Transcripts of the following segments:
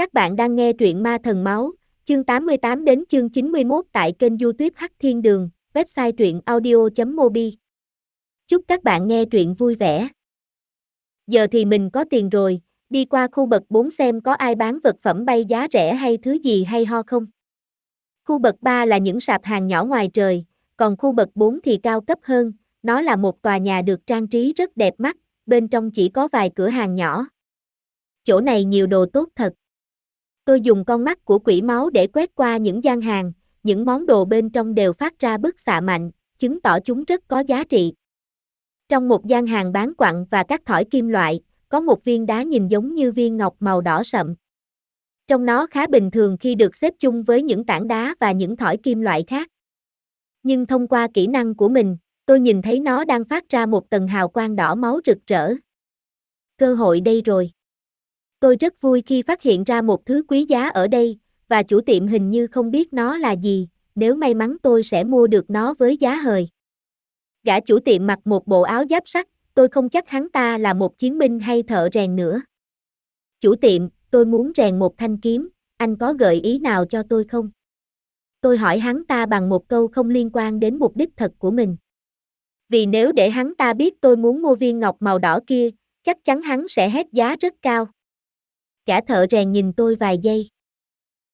Các bạn đang nghe truyện Ma Thần Máu, chương 88 đến chương 91 tại kênh youtube Hắc Thiên Đường, website truyện audio.mobi. Chúc các bạn nghe truyện vui vẻ. Giờ thì mình có tiền rồi, đi qua khu bậc 4 xem có ai bán vật phẩm bay giá rẻ hay thứ gì hay ho không. Khu bậc 3 là những sạp hàng nhỏ ngoài trời, còn khu bậc 4 thì cao cấp hơn, nó là một tòa nhà được trang trí rất đẹp mắt, bên trong chỉ có vài cửa hàng nhỏ. Chỗ này nhiều đồ tốt thật. Tôi dùng con mắt của quỷ máu để quét qua những gian hàng, những món đồ bên trong đều phát ra bức xạ mạnh, chứng tỏ chúng rất có giá trị. Trong một gian hàng bán quặng và các thỏi kim loại, có một viên đá nhìn giống như viên ngọc màu đỏ sậm. Trong nó khá bình thường khi được xếp chung với những tảng đá và những thỏi kim loại khác. Nhưng thông qua kỹ năng của mình, tôi nhìn thấy nó đang phát ra một tầng hào quang đỏ máu rực rỡ. Cơ hội đây rồi. Tôi rất vui khi phát hiện ra một thứ quý giá ở đây, và chủ tiệm hình như không biết nó là gì, nếu may mắn tôi sẽ mua được nó với giá hời. Gã chủ tiệm mặc một bộ áo giáp sắt, tôi không chắc hắn ta là một chiến binh hay thợ rèn nữa. Chủ tiệm, tôi muốn rèn một thanh kiếm, anh có gợi ý nào cho tôi không? Tôi hỏi hắn ta bằng một câu không liên quan đến mục đích thật của mình. Vì nếu để hắn ta biết tôi muốn mua viên ngọc màu đỏ kia, chắc chắn hắn sẽ hét giá rất cao. Gã thợ rèn nhìn tôi vài giây.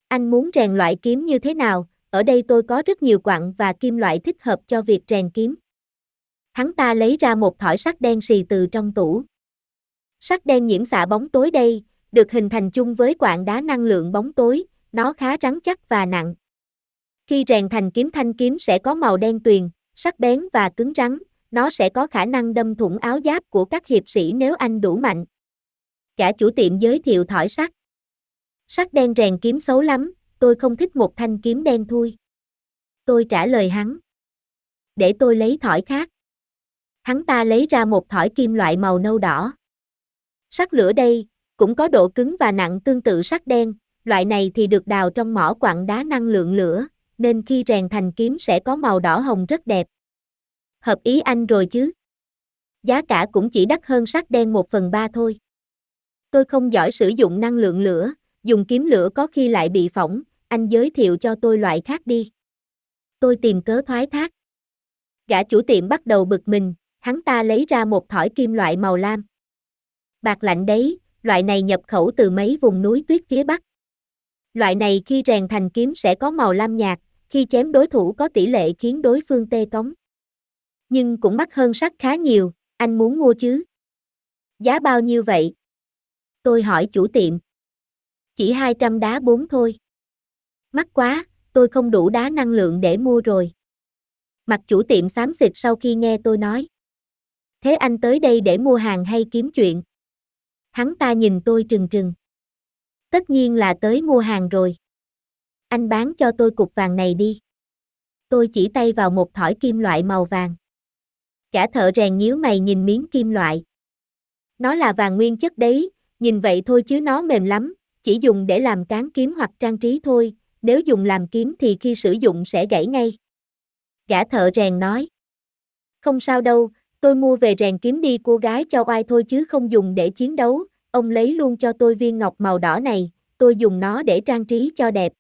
Anh muốn rèn loại kiếm như thế nào, ở đây tôi có rất nhiều quặng và kim loại thích hợp cho việc rèn kiếm. Hắn ta lấy ra một thỏi sắt đen xì từ trong tủ. Sắt đen nhiễm xạ bóng tối đây, được hình thành chung với quặng đá năng lượng bóng tối, nó khá rắn chắc và nặng. Khi rèn thành kiếm thanh kiếm sẽ có màu đen tuyền, sắc bén và cứng rắn, nó sẽ có khả năng đâm thủng áo giáp của các hiệp sĩ nếu anh đủ mạnh. Cả chủ tiệm giới thiệu thỏi sắt. Sắt đen rèn kiếm xấu lắm, tôi không thích một thanh kiếm đen thui. Tôi trả lời hắn. Để tôi lấy thỏi khác. Hắn ta lấy ra một thỏi kim loại màu nâu đỏ. Sắt lửa đây, cũng có độ cứng và nặng tương tự sắt đen, loại này thì được đào trong mỏ quặng đá năng lượng lửa, nên khi rèn thành kiếm sẽ có màu đỏ hồng rất đẹp. Hợp ý anh rồi chứ? Giá cả cũng chỉ đắt hơn sắt đen một phần ba thôi. Tôi không giỏi sử dụng năng lượng lửa, dùng kiếm lửa có khi lại bị phỏng, anh giới thiệu cho tôi loại khác đi. Tôi tìm cớ thoái thác. Gã chủ tiệm bắt đầu bực mình, hắn ta lấy ra một thỏi kim loại màu lam. Bạc lạnh đấy, loại này nhập khẩu từ mấy vùng núi tuyết phía Bắc. Loại này khi rèn thành kiếm sẽ có màu lam nhạt, khi chém đối thủ có tỷ lệ khiến đối phương tê cống. Nhưng cũng mắc hơn sắt khá nhiều, anh muốn mua chứ? Giá bao nhiêu vậy? Tôi hỏi chủ tiệm. Chỉ 200 đá bốn thôi. Mắc quá, tôi không đủ đá năng lượng để mua rồi. Mặt chủ tiệm xám xịt sau khi nghe tôi nói. Thế anh tới đây để mua hàng hay kiếm chuyện? Hắn ta nhìn tôi trừng trừng. Tất nhiên là tới mua hàng rồi. Anh bán cho tôi cục vàng này đi. Tôi chỉ tay vào một thỏi kim loại màu vàng. Cả thợ rèn nhíu mày nhìn miếng kim loại. Nó là vàng nguyên chất đấy, nhìn vậy thôi chứ nó mềm lắm, chỉ dùng để làm cán kiếm hoặc trang trí thôi, nếu dùng làm kiếm thì khi sử dụng sẽ gãy ngay. Gã thợ rèn nói. Không sao đâu, tôi mua về rèn kiếm đi cô gái cho oai thôi chứ không dùng để chiến đấu, ông lấy luôn cho tôi viên ngọc màu đỏ này, tôi dùng nó để trang trí cho đẹp.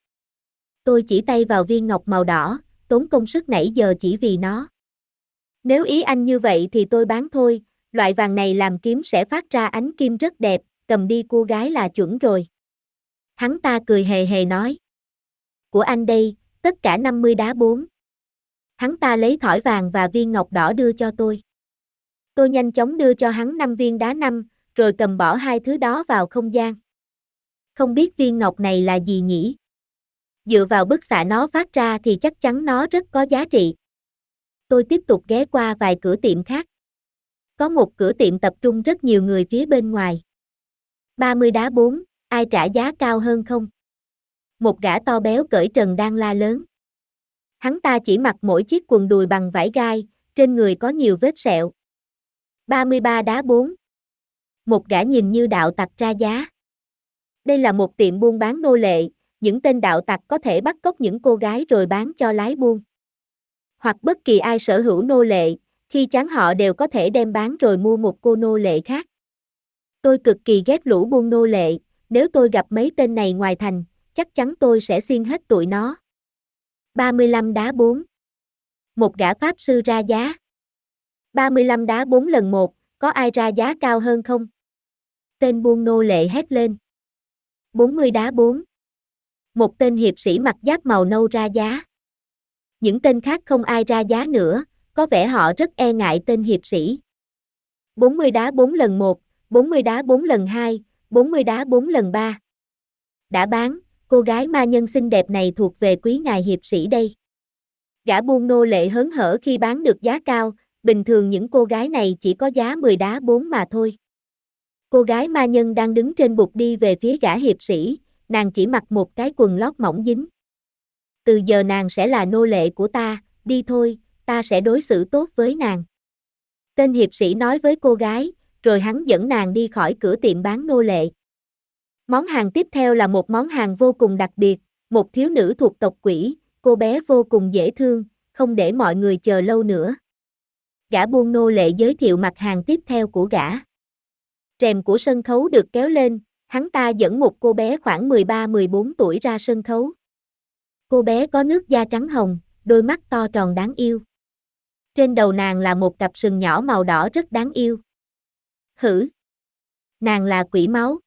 Tôi chỉ tay vào viên ngọc màu đỏ, tốn công sức nãy giờ chỉ vì nó. Nếu ý anh như vậy thì tôi bán thôi, loại vàng này làm kiếm sẽ phát ra ánh kim rất đẹp, cầm đi cô gái là chuẩn rồi. Hắn ta cười hề hề nói. Của anh đây, tất cả 50 đá bốn. Hắn ta lấy thỏi vàng và viên ngọc đỏ đưa cho tôi. Tôi nhanh chóng đưa cho hắn 5 viên đá năm, rồi cầm bỏ hai thứ đó vào không gian. Không biết viên ngọc này là gì nhỉ? Dựa vào bức xạ nó phát ra thì chắc chắn nó rất có giá trị. Tôi tiếp tục ghé qua vài cửa tiệm khác. Có một cửa tiệm tập trung rất nhiều người phía bên ngoài. 30 đá 4, ai trả giá cao hơn không? Một gã to béo cởi trần đang la lớn. Hắn ta chỉ mặc mỗi chiếc quần đùi bằng vải gai, trên người có nhiều vết sẹo. 33 đá 4. Một gã nhìn như đạo tặc ra giá. Đây là một tiệm buôn bán nô lệ, những tên đạo tặc có thể bắt cóc những cô gái rồi bán cho lái buôn. Hoặc bất kỳ ai sở hữu nô lệ, khi chán họ đều có thể đem bán rồi mua một cô nô lệ khác. Tôi cực kỳ ghét lũ buôn nô lệ, nếu tôi gặp mấy tên này ngoài thành, chắc chắn tôi sẽ xiên hết tụi nó. 35 đá 4 Một gã pháp sư ra giá. 35 đá 4 lần 1, có ai ra giá cao hơn không? Tên buôn nô lệ hét lên. 40 đá 4 Một tên hiệp sĩ mặc giáp màu nâu ra giá. Những tên khác không ai ra giá nữa, có vẻ họ rất e ngại tên hiệp sĩ. 40 đá 4 lần 1, 40 đá 4 lần 2, 40 đá 4 lần 3. Đã bán, cô gái ma nhân xinh đẹp này thuộc về quý ngài hiệp sĩ đây. Gã buôn nô lệ hớn hở khi bán được giá cao, bình thường những cô gái này chỉ có giá 10 đá 4 mà thôi. Cô gái ma nhân đang đứng trên bục đi về phía gã hiệp sĩ, nàng chỉ mặc một cái quần lót mỏng dính. Từ giờ nàng sẽ là nô lệ của ta, đi thôi, ta sẽ đối xử tốt với nàng. Tên hiệp sĩ nói với cô gái, rồi hắn dẫn nàng đi khỏi cửa tiệm bán nô lệ. Món hàng tiếp theo là một món hàng vô cùng đặc biệt, một thiếu nữ thuộc tộc quỷ, cô bé vô cùng dễ thương, không để mọi người chờ lâu nữa. Gã buôn nô lệ giới thiệu mặt hàng tiếp theo của gã. Rèm của sân khấu được kéo lên, hắn ta dẫn một cô bé khoảng 13-14 tuổi ra sân khấu. Cô bé có nước da trắng hồng, đôi mắt to tròn đáng yêu. Trên đầu nàng là một cặp sừng nhỏ màu đỏ rất đáng yêu. Hử! Nàng là quỷ máu.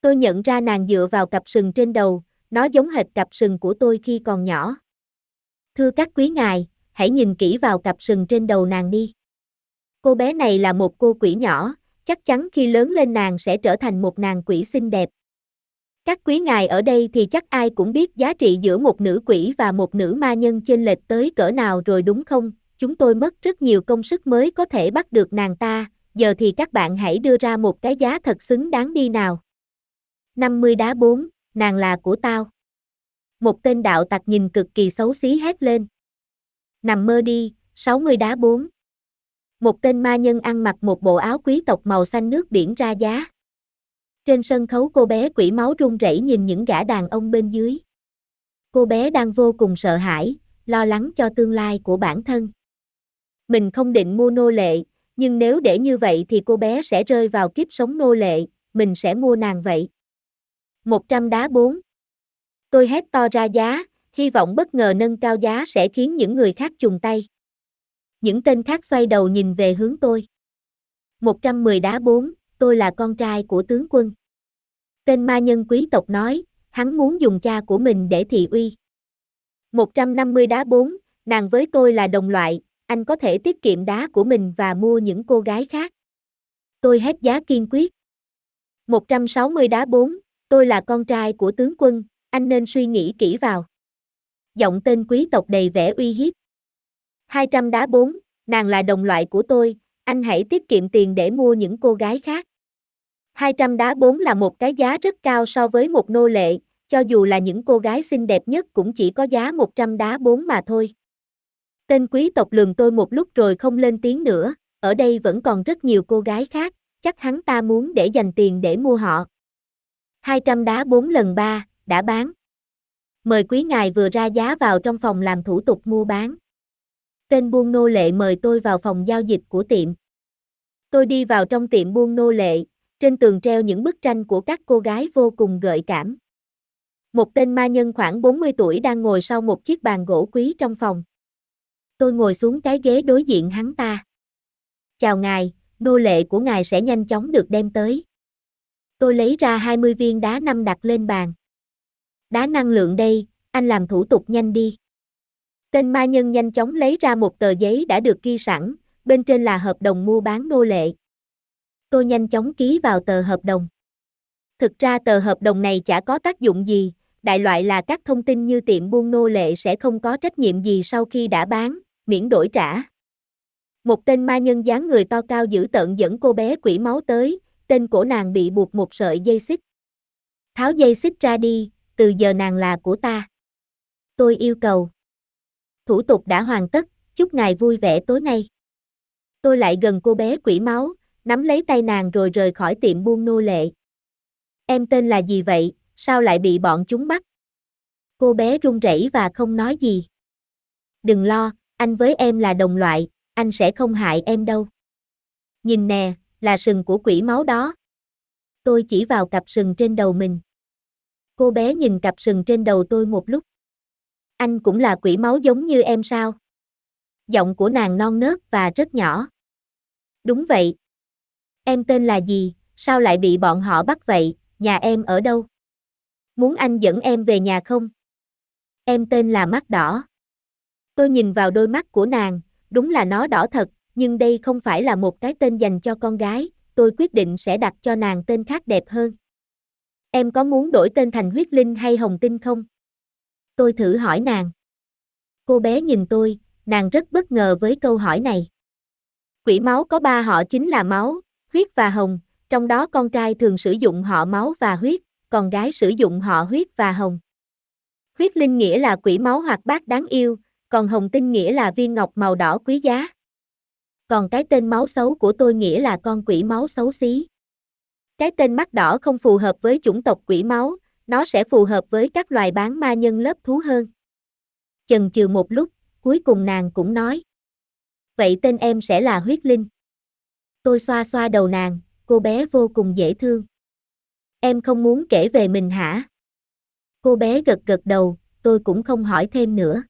Tôi nhận ra nàng dựa vào cặp sừng trên đầu, nó giống hệt cặp sừng của tôi khi còn nhỏ. Thưa các quý ngài, hãy nhìn kỹ vào cặp sừng trên đầu nàng đi. Cô bé này là một cô quỷ nhỏ, chắc chắn khi lớn lên nàng sẽ trở thành một nàng quỷ xinh đẹp. Các quý ngài ở đây thì chắc ai cũng biết giá trị giữa một nữ quỷ và một nữ ma nhân chênh lệch tới cỡ nào rồi đúng không? Chúng tôi mất rất nhiều công sức mới có thể bắt được nàng ta, giờ thì các bạn hãy đưa ra một cái giá thật xứng đáng đi nào. 50 đá 4, nàng là của tao. Một tên đạo tặc nhìn cực kỳ xấu xí hét lên. Nằm mơ đi, 60 đá 4. Một tên ma nhân ăn mặc một bộ áo quý tộc màu xanh nước biển ra giá. Trên sân khấu cô bé quỷ máu run rẩy nhìn những gã đàn ông bên dưới. Cô bé đang vô cùng sợ hãi, lo lắng cho tương lai của bản thân. Mình không định mua nô lệ, nhưng nếu để như vậy thì cô bé sẽ rơi vào kiếp sống nô lệ, mình sẽ mua nàng vậy. 100 đá 4. Tôi hét to ra giá, hy vọng bất ngờ nâng cao giá sẽ khiến những người khác trùng tay. Những tên khác xoay đầu nhìn về hướng tôi. 110 đá 4, tôi là con trai của tướng quân. Tên ma nhân quý tộc nói, hắn muốn dùng cha của mình để thị uy. 150 đá 4, nàng với tôi là đồng loại, anh có thể tiết kiệm đá của mình và mua những cô gái khác. Tôi hét giá kiên quyết. 160 đá 4, tôi là con trai của tướng quân, anh nên suy nghĩ kỹ vào. Giọng tên quý tộc đầy vẻ uy hiếp. 200 đá 4, nàng là đồng loại của tôi, anh hãy tiết kiệm tiền để mua những cô gái khác. 200 đá 4 là một cái giá rất cao so với một nô lệ, cho dù là những cô gái xinh đẹp nhất cũng chỉ có giá 100 đá 4 mà thôi. Tên quý tộc lường tôi một lúc rồi không lên tiếng nữa, ở đây vẫn còn rất nhiều cô gái khác, chắc hắn ta muốn để dành tiền để mua họ. 200 đá 4 lần 3, đã bán. Mời quý ngài vừa ra giá vào trong phòng làm thủ tục mua bán. Tên buôn nô lệ mời tôi vào phòng giao dịch của tiệm. Tôi đi vào trong tiệm buôn nô lệ, trên tường treo những bức tranh của các cô gái vô cùng gợi cảm. Một tên ma nhân khoảng 40 tuổi đang ngồi sau một chiếc bàn gỗ quý trong phòng. Tôi ngồi xuống cái ghế đối diện hắn ta. Chào ngài, nô lệ của ngài sẽ nhanh chóng được đem tới. Tôi lấy ra 20 viên đá năm đặt lên bàn. Đá năng lượng đây, anh làm thủ tục nhanh đi. Tên ma nhân nhanh chóng lấy ra một tờ giấy đã được ghi sẵn, bên trên là hợp đồng mua bán nô lệ. Tôi nhanh chóng ký vào tờ hợp đồng. Thực ra tờ hợp đồng này chả có tác dụng gì, đại loại là các thông tin như tiệm buôn nô lệ sẽ không có trách nhiệm gì sau khi đã bán, miễn đổi trả. Một tên ma nhân dáng người to cao dữ tợn dẫn cô bé quỷ máu tới, tên cổ nàng bị buộc một sợi dây xích. Tháo dây xích ra đi, từ giờ nàng là của ta. Tôi yêu cầu. Thủ tục đã hoàn tất, chúc ngài vui vẻ tối nay. Tôi lại gần cô bé quỷ máu, nắm lấy tay nàng rồi rời khỏi tiệm buôn nô lệ. Em tên là gì vậy, sao lại bị bọn chúng bắt? Cô bé run rẩy và không nói gì. Đừng lo, anh với em là đồng loại, anh sẽ không hại em đâu. Nhìn nè, là sừng của quỷ máu đó. Tôi chỉ vào cặp sừng trên đầu mình. Cô bé nhìn cặp sừng trên đầu tôi một lúc. Anh cũng là quỷ máu giống như em sao? Giọng của nàng non nớt và rất nhỏ. Đúng vậy. Em tên là gì, sao lại bị bọn họ bắt vậy, nhà em ở đâu? Muốn anh dẫn em về nhà không? Em tên là mắt đỏ. Tôi nhìn vào đôi mắt của nàng, đúng là nó đỏ thật, nhưng đây không phải là một cái tên dành cho con gái, tôi quyết định sẽ đặt cho nàng tên khác đẹp hơn. Em có muốn đổi tên thành huyết linh hay hồng tinh không? Tôi thử hỏi nàng. Cô bé nhìn tôi, nàng rất bất ngờ với câu hỏi này. Quỷ máu có ba họ chính là máu, huyết và hồng, trong đó con trai thường sử dụng họ máu và huyết, còn gái sử dụng họ huyết và hồng. Huyết linh nghĩa là quỷ máu hoặc bác đáng yêu, còn hồng tinh nghĩa là viên ngọc màu đỏ quý giá. Còn cái tên máu xấu của tôi nghĩa là con quỷ máu xấu xí. Cái tên mắt đỏ không phù hợp với chủng tộc quỷ máu, nó sẽ phù hợp với các loài bán ma nhân lớp thú hơn. Chần chừ một lúc, cuối cùng nàng cũng nói. Vậy tên em sẽ là huyết linh. Tôi xoa xoa đầu nàng, cô bé vô cùng dễ thương. Em không muốn kể về mình hả? Cô bé gật gật đầu, tôi cũng không hỏi thêm nữa.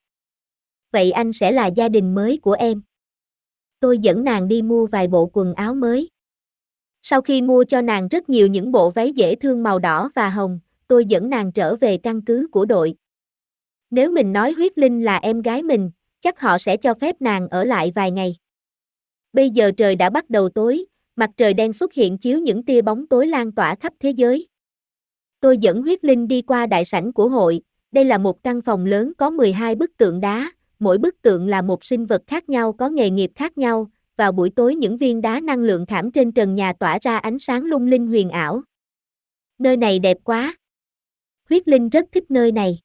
Vậy anh sẽ là gia đình mới của em. Tôi dẫn nàng đi mua vài bộ quần áo mới. Sau khi mua cho nàng rất nhiều những bộ váy dễ thương màu đỏ và hồng, tôi dẫn nàng trở về căn cứ của đội. Nếu mình nói huyết linh là em gái mình, chắc họ sẽ cho phép nàng ở lại vài ngày. Bây giờ trời đã bắt đầu tối, mặt trời đen xuất hiện chiếu những tia bóng tối lan tỏa khắp thế giới. Tôi dẫn huyết linh đi qua đại sảnh của hội, đây là một căn phòng lớn có 12 bức tượng đá, mỗi bức tượng là một sinh vật khác nhau có nghề nghiệp khác nhau, vào buổi tối những viên đá năng lượng khảm trên trần nhà tỏa ra ánh sáng lung linh huyền ảo. Nơi này đẹp quá. Huyết Linh rất thích nơi này.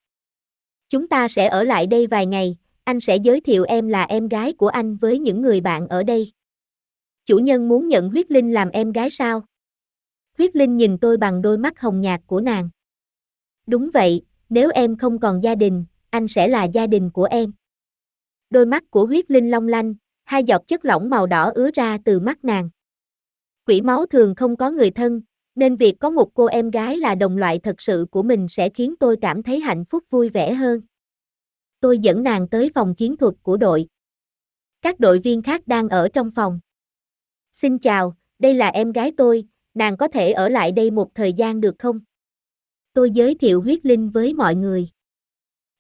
Chúng ta sẽ ở lại đây vài ngày, anh sẽ giới thiệu em là em gái của anh với những người bạn ở đây. Chủ nhân muốn nhận Huyết Linh làm em gái sao? Huyết Linh nhìn tôi bằng đôi mắt hồng nhạt của nàng. Đúng vậy, nếu em không còn gia đình, anh sẽ là gia đình của em. Đôi mắt của huyết linh long lanh, hai giọt chất lỏng màu đỏ ứa ra từ mắt nàng. Quỷ máu thường không có người thân, nên việc có một cô em gái là đồng loại thật sự của mình sẽ khiến tôi cảm thấy hạnh phúc vui vẻ hơn. Tôi dẫn nàng tới phòng chiến thuật của đội. Các đội viên khác đang ở trong phòng. Xin chào, đây là em gái tôi, nàng có thể ở lại đây một thời gian được không? Tôi giới thiệu huyết linh với mọi người.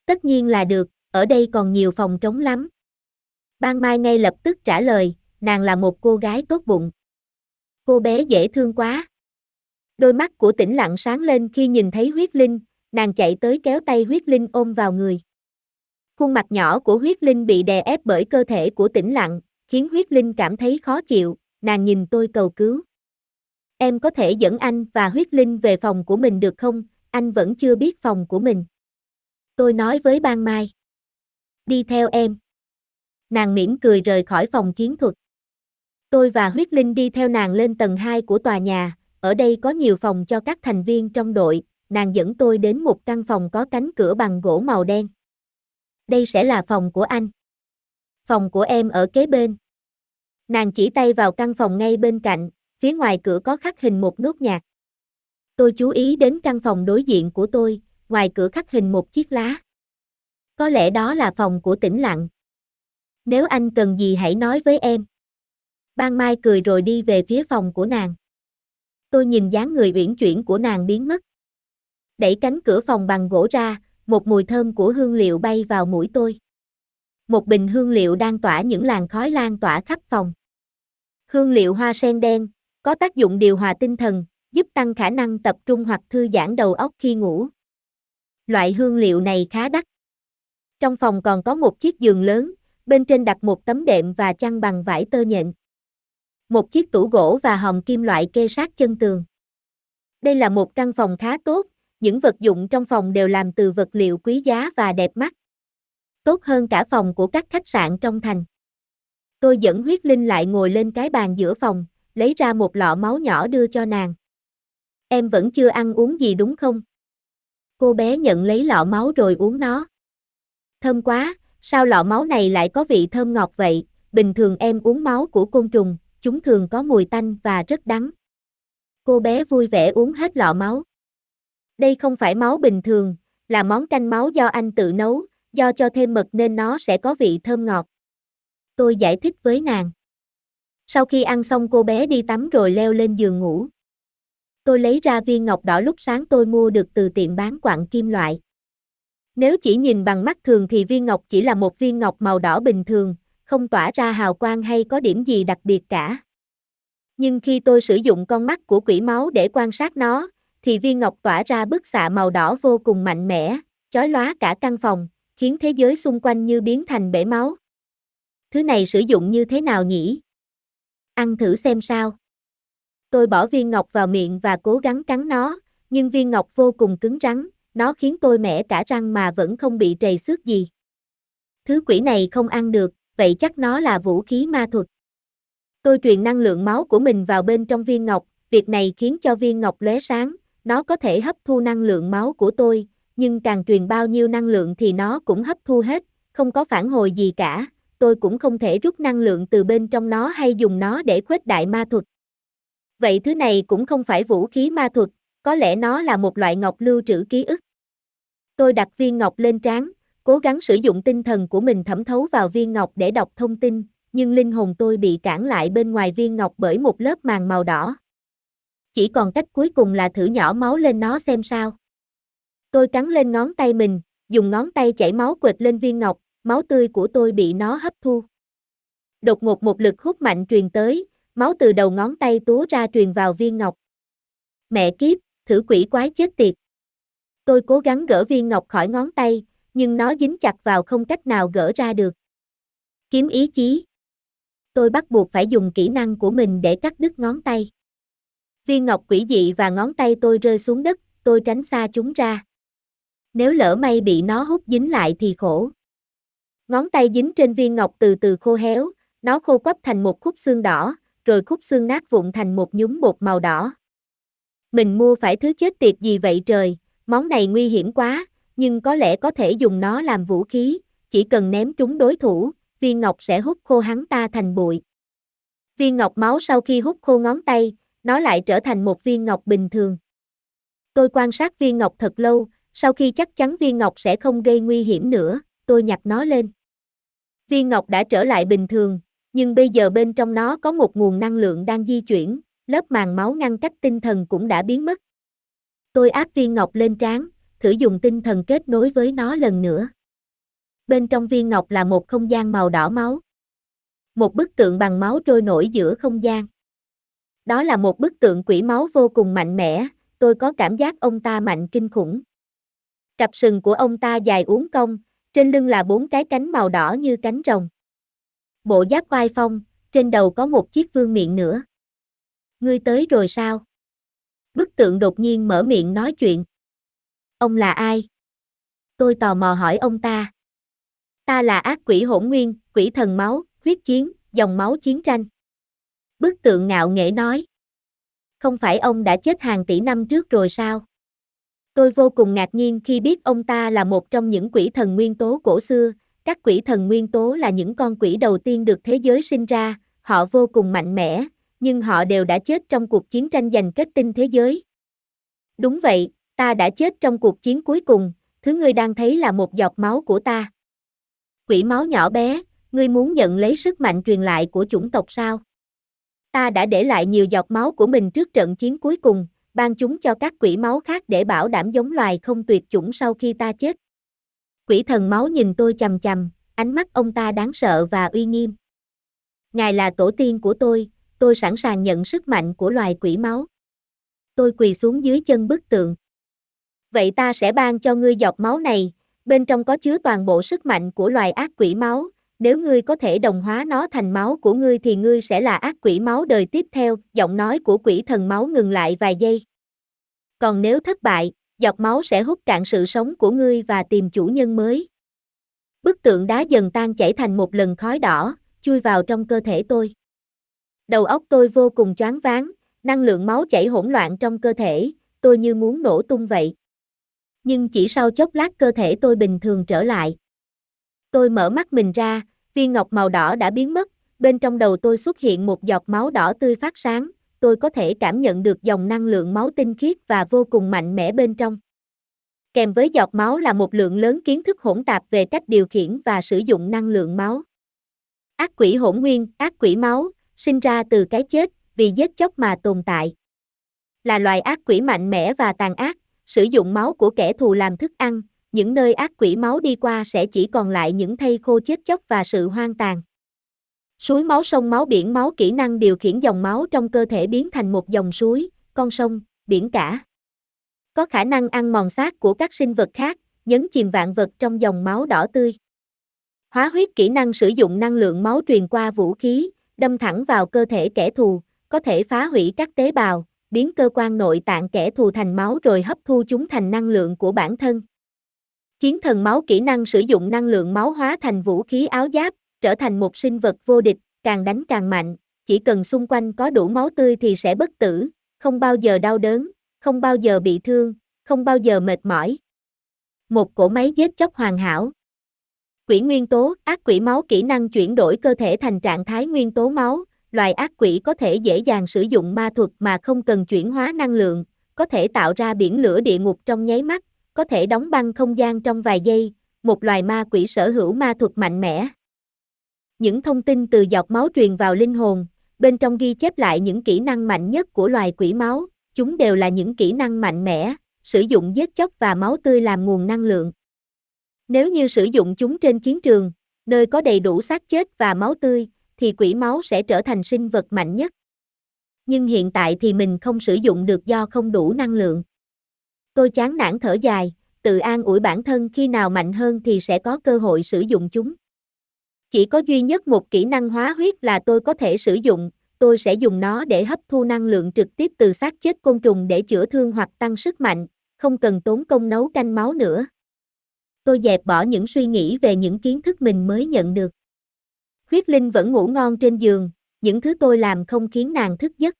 Tất nhiên là được, ở đây còn nhiều phòng trống lắm. Ban Mai ngay lập tức trả lời, nàng là một cô gái tốt bụng. Cô bé dễ thương quá. Đôi mắt của tĩnh lặng sáng lên khi nhìn thấy huyết linh, nàng chạy tới kéo tay huyết linh ôm vào người. Khuôn mặt nhỏ của huyết linh bị đè ép bởi cơ thể của tĩnh lặng, khiến huyết linh cảm thấy khó chịu, nàng nhìn tôi cầu cứu. Em có thể dẫn anh và huyết linh về phòng của mình được không, anh vẫn chưa biết phòng của mình. Tôi nói với ban mai. Đi theo em. Nàng mỉm cười rời khỏi phòng chiến thuật. Tôi và huyết linh đi theo nàng lên tầng 2 của tòa nhà, ở đây có nhiều phòng cho các thành viên trong đội, nàng dẫn tôi đến một căn phòng có cánh cửa bằng gỗ màu đen. Đây sẽ là phòng của anh. Phòng của em ở kế bên. Nàng chỉ tay vào căn phòng ngay bên cạnh, phía ngoài cửa có khắc hình một nốt nhạc. Tôi chú ý đến căn phòng đối diện của tôi, ngoài cửa khắc hình một chiếc lá. Có lẽ đó là phòng của tĩnh lặng. Nếu anh cần gì hãy nói với em. Ban Mai cười rồi đi về phía phòng của nàng. Tôi nhìn dáng người uyển chuyển của nàng biến mất. Đẩy cánh cửa phòng bằng gỗ ra, một mùi thơm của hương liệu bay vào mũi tôi. Một bình hương liệu đang tỏa những làn khói lan tỏa khắp phòng. Hương liệu hoa sen đen, có tác dụng điều hòa tinh thần, giúp tăng khả năng tập trung hoặc thư giãn đầu óc khi ngủ. Loại hương liệu này khá đắt. Trong phòng còn có một chiếc giường lớn, bên trên đặt một tấm đệm và chăn bằng vải tơ nhện. Một chiếc tủ gỗ và hòm kim loại kê sát chân tường. Đây là một căn phòng khá tốt, những vật dụng trong phòng đều làm từ vật liệu quý giá và đẹp mắt. Tốt hơn cả phòng của các khách sạn trong thành. Tôi dẫn huyết linh lại ngồi lên cái bàn giữa phòng, lấy ra một lọ máu nhỏ đưa cho nàng. Em vẫn chưa ăn uống gì đúng không? Cô bé nhận lấy lọ máu rồi uống nó. Thơm quá, sao lọ máu này lại có vị thơm ngọt vậy? Bình thường em uống máu của côn trùng, chúng thường có mùi tanh và rất đắng. Cô bé vui vẻ uống hết lọ máu. Đây không phải máu bình thường, là món canh máu do anh tự nấu, do cho thêm mật nên nó sẽ có vị thơm ngọt. Tôi giải thích với nàng. Sau khi ăn xong cô bé đi tắm rồi leo lên giường ngủ. Tôi lấy ra viên ngọc đỏ lúc sáng tôi mua được từ tiệm bán quặng kim loại. Nếu chỉ nhìn bằng mắt thường thì viên ngọc chỉ là một viên ngọc màu đỏ bình thường, không tỏa ra hào quang hay có điểm gì đặc biệt cả. Nhưng khi tôi sử dụng con mắt của quỷ máu để quan sát nó, thì viên ngọc tỏa ra bức xạ màu đỏ vô cùng mạnh mẽ, chói lóa cả căn phòng, khiến thế giới xung quanh như biến thành bể máu. Thứ này sử dụng như thế nào nhỉ? Ăn thử xem sao. Tôi bỏ viên ngọc vào miệng và cố gắng cắn nó, nhưng viên ngọc vô cùng cứng rắn, nó khiến tôi mẻ cả răng mà vẫn không bị trầy xước gì. Thứ quỷ này không ăn được, vậy chắc nó là vũ khí ma thuật. Tôi truyền năng lượng máu của mình vào bên trong viên ngọc, việc này khiến cho viên ngọc lóe sáng, nó có thể hấp thu năng lượng máu của tôi, nhưng càng truyền bao nhiêu năng lượng thì nó cũng hấp thu hết, không có phản hồi gì cả, tôi cũng không thể rút năng lượng từ bên trong nó hay dùng nó để khuếch đại ma thuật. Vậy thứ này cũng không phải vũ khí ma thuật, có lẽ nó là một loại ngọc lưu trữ ký ức. Tôi đặt viên ngọc lên trán, cố gắng sử dụng tinh thần của mình thẩm thấu vào viên ngọc để đọc thông tin, nhưng linh hồn tôi bị cản lại bên ngoài viên ngọc bởi một lớp màng màu đỏ. Chỉ còn cách cuối cùng là thử nhỏ máu lên nó xem sao. Tôi cắn lên ngón tay mình, dùng ngón tay chảy máu quệt lên viên ngọc, máu tươi của tôi bị nó hấp thu. Đột ngột một lực hút mạnh truyền tới, máu từ đầu ngón tay túa ra truyền vào viên ngọc. Mẹ kiếp, thử quỷ quái chết tiệt. Tôi cố gắng gỡ viên ngọc khỏi ngón tay, nhưng nó dính chặt vào không cách nào gỡ ra được. Kiếm ý chí. Tôi bắt buộc phải dùng kỹ năng của mình để cắt đứt ngón tay. Viên ngọc quỷ dị và ngón tay tôi rơi xuống đất, tôi tránh xa chúng ra. Nếu lỡ may bị nó hút dính lại thì khổ. Ngón tay dính trên viên ngọc từ từ khô héo, nó khô quắp thành một khúc xương đỏ, rồi khúc xương nát vụn thành một nhúm bột màu đỏ. Mình mua phải thứ chết tiệt gì vậy trời, món này nguy hiểm quá, nhưng có lẽ có thể dùng nó làm vũ khí, chỉ cần ném trúng đối thủ, viên ngọc sẽ hút khô hắn ta thành bụi. Viên ngọc máu sau khi hút khô ngón tay, nó lại trở thành một viên ngọc bình thường. Tôi quan sát viên ngọc thật lâu, sau khi chắc chắn viên ngọc sẽ không gây nguy hiểm nữa, tôi nhặt nó lên. Viên ngọc đã trở lại bình thường, nhưng bây giờ bên trong nó có một nguồn năng lượng đang di chuyển, lớp màng máu ngăn cách tinh thần cũng đã biến mất. Tôi áp viên ngọc lên trán, thử dùng tinh thần kết nối với nó lần nữa. Bên trong viên ngọc là một không gian màu đỏ máu. Một bức tượng bằng máu trôi nổi giữa không gian. Đó là một bức tượng quỷ máu vô cùng mạnh mẽ, tôi có cảm giác ông ta mạnh kinh khủng. Cặp sừng của ông ta dài uốn cong, trên lưng là bốn cái cánh màu đỏ như cánh rồng. Bộ giáp oai phong, trên đầu có một chiếc vương miệng nữa. Ngươi tới rồi sao? Bức tượng đột nhiên mở miệng nói chuyện. Ông là ai? Tôi tò mò hỏi ông ta. Ta là ác quỷ hỗn nguyên, quỷ thần máu, huyết chiến, dòng máu chiến tranh. Bức tượng ngạo nghễ nói. Không phải ông đã chết hàng tỷ năm trước rồi sao? Tôi vô cùng ngạc nhiên khi biết ông ta là một trong những quỷ thần nguyên tố cổ xưa, các quỷ thần nguyên tố là những con quỷ đầu tiên được thế giới sinh ra, họ vô cùng mạnh mẽ, nhưng họ đều đã chết trong cuộc chiến tranh giành kết tinh thế giới. Đúng vậy, ta đã chết trong cuộc chiến cuối cùng, thứ ngươi đang thấy là một giọt máu của ta. Quỷ máu nhỏ bé, ngươi muốn nhận lấy sức mạnh truyền lại của chủng tộc sao? Ta đã để lại nhiều giọt máu của mình trước trận chiến cuối cùng, ban chúng cho các quỷ máu khác để bảo đảm giống loài không tuyệt chủng sau khi ta chết. Quỷ thần máu nhìn tôi chầm chầm, ánh mắt ông ta đáng sợ và uy nghiêm. Ngài là tổ tiên của tôi, tôi sẵn sàng nhận sức mạnh của loài quỷ máu. Tôi quỳ xuống dưới chân bức tượng. Vậy ta sẽ ban cho ngươi giọt máu này, bên trong có chứa toàn bộ sức mạnh của loài ác quỷ máu, nếu ngươi có thể đồng hóa nó thành máu của ngươi thì ngươi sẽ là ác quỷ máu đời tiếp theo, giọng nói của quỷ thần máu ngừng lại vài giây. Còn nếu thất bại, giọt máu sẽ hút cạn sự sống của ngươi và tìm chủ nhân mới. Bức tượng đá dần tan chảy thành một lần khói đỏ, chui vào trong cơ thể tôi. Đầu óc tôi vô cùng choáng váng, năng lượng máu chảy hỗn loạn trong cơ thể, tôi như muốn nổ tung vậy. Nhưng chỉ sau chốc lát cơ thể tôi bình thường trở lại. Tôi mở mắt mình ra, viên ngọc màu đỏ đã biến mất, bên trong đầu tôi xuất hiện một giọt máu đỏ tươi phát sáng, tôi có thể cảm nhận được dòng năng lượng máu tinh khiết và vô cùng mạnh mẽ bên trong. Kèm với giọt máu là một lượng lớn kiến thức hỗn tạp về cách điều khiển và sử dụng năng lượng máu. Ác quỷ hỗn nguyên, ác quỷ máu, sinh ra từ cái chết, vì giết chóc mà tồn tại. Là loài ác quỷ mạnh mẽ và tàn ác, sử dụng máu của kẻ thù làm thức ăn, những nơi ác quỷ máu đi qua sẽ chỉ còn lại những thây khô chết chóc và sự hoang tàn. Suối máu sông máu biển máu kỹ năng điều khiển dòng máu trong cơ thể biến thành một dòng suối, con sông, biển cả. Có khả năng ăn mòn xác của các sinh vật khác, nhấn chìm vạn vật trong dòng máu đỏ tươi. Hóa huyết kỹ năng sử dụng năng lượng máu truyền qua vũ khí, đâm thẳng vào cơ thể kẻ thù, có thể phá hủy các tế bào, biến cơ quan nội tạng kẻ thù thành máu rồi hấp thu chúng thành năng lượng của bản thân. Chiến thần máu kỹ năng sử dụng năng lượng máu hóa thành vũ khí áo giáp, trở thành một sinh vật vô địch, càng đánh càng mạnh, chỉ cần xung quanh có đủ máu tươi thì sẽ bất tử, không bao giờ đau đớn, không bao giờ bị thương, không bao giờ mệt mỏi. Một cỗ máy giết chóc hoàn hảo. Quỷ nguyên tố, ác quỷ máu kỹ năng chuyển đổi cơ thể thành trạng thái nguyên tố máu, loài ác quỷ có thể dễ dàng sử dụng ma thuật mà không cần chuyển hóa năng lượng, có thể tạo ra biển lửa địa ngục trong nháy mắt, có thể đóng băng không gian trong vài giây, một loài ma quỷ sở hữu ma thuật mạnh mẽ. Những thông tin từ giọt máu truyền vào linh hồn, bên trong ghi chép lại những kỹ năng mạnh nhất của loài quỷ máu, chúng đều là những kỹ năng mạnh mẽ, sử dụng giết chóc và máu tươi làm nguồn năng lượng. Nếu như sử dụng chúng trên chiến trường, nơi có đầy đủ xác chết và máu tươi, thì quỷ máu sẽ trở thành sinh vật mạnh nhất. Nhưng hiện tại thì mình không sử dụng được do không đủ năng lượng. Tôi chán nản thở dài, tự an ủi bản thân khi nào mạnh hơn thì sẽ có cơ hội sử dụng chúng. Chỉ có duy nhất một kỹ năng hóa huyết là tôi có thể sử dụng, tôi sẽ dùng nó để hấp thu năng lượng trực tiếp từ xác chết côn trùng để chữa thương hoặc tăng sức mạnh, không cần tốn công nấu canh máu nữa. Tôi dẹp bỏ những suy nghĩ về những kiến thức mình mới nhận được. Huyết Linh vẫn ngủ ngon trên giường, những thứ tôi làm không khiến nàng thức giấc.